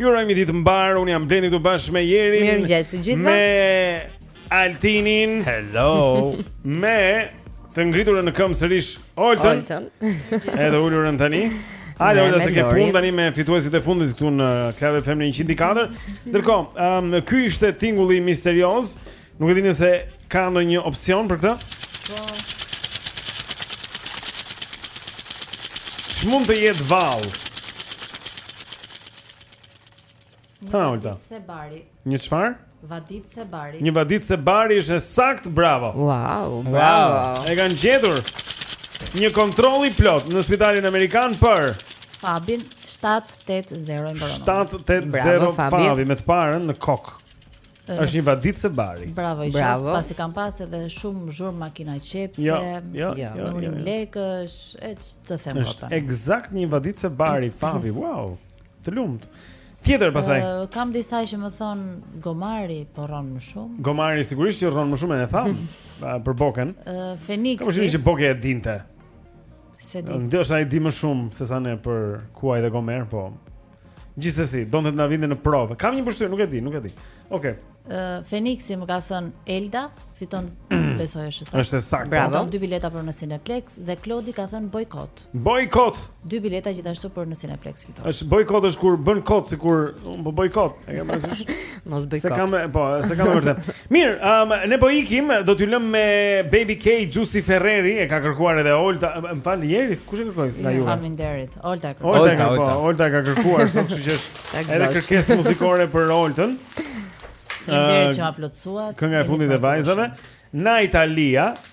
Ju urojmë ditë të mbarë. Unë jam Blendi këtu bashkë me Jerin. Mirëmëngjes të gjithëve. Me Altinin. Hello. me të ngriturën në këmbë sërish Oltën. Oltën. Edhe ulurën tani. Hajde, ulu se ke punë tani me fituesit e fundit këtu në Club FM në 104. Ndërkohë, ëm um, ky ishte tingulli misterioz Nuk e di nëse ka ndonjë opsion për këtë? Po. Ç'mund të jetë vallë? Ha, një vaditëse bari. Një çfarë? Vaditëse bari. Një vaditëse bari është e saktë, bravo. Wow, bravo. Wow. E kanë gjetur. Një kontroll i plotë në spitalin amerikan për Fabin 780 mbaron. 780 Fabi me të parën në kokë. Është një vaditëse bari. Bravo, bravo. Pasi kam pas edhe shumë zhurmë makina qepse, jo, jo, jo, jo, numërim lekësh, e të them ata. Është ekzakt një vaditëse bari, Fabi. Wow. Të lumtë. Tjetër pasaj. Uh, kam disa që më thonë gomari po rron më shumë. Gomari sigurisht që rron më shumë ne thamë për Boken. Uh, Feniksi. Ka shumë që Boke e dinte. Se di. Ndoshta ai di më shumë se sa ne për kuaj dhe gomerë, po. Gjithsesi, donte të na vinte në provë. Kam një përshtypje, nuk e di, nuk e di. Okej. Okay. Ë uh, Feniksi më ka thënë Elda fiton besoj është saktë. Është saktë. Bravo. Fiton dy bileta për në Cineplex dhe Klodi ka thënë bojkot. Bojkot. Dy bileta gjithashtu për në Cineplex fiton. Është bojkot është kur bën kot sikur unë po bojkot. E kam parasysh. Mos bëj kot. Se kam, po, se kam vërtet. Mirë, um, ne po ikim, do t'ju lëmë me Baby K Giusy Ferreri, e ka kërkuar edhe Olta, më fal, Jeri, kush e kërkoi nga ju? Faleminderit. Olta e kërkoi. Olta, Olta, po, Olta e ka kërkuar, sot kështu që është edhe kërkesë muzikore për Oltën. Faleminderit që ma plotësuat. Kënga e fundit e vajzave. Nga Italia. Faleminderit.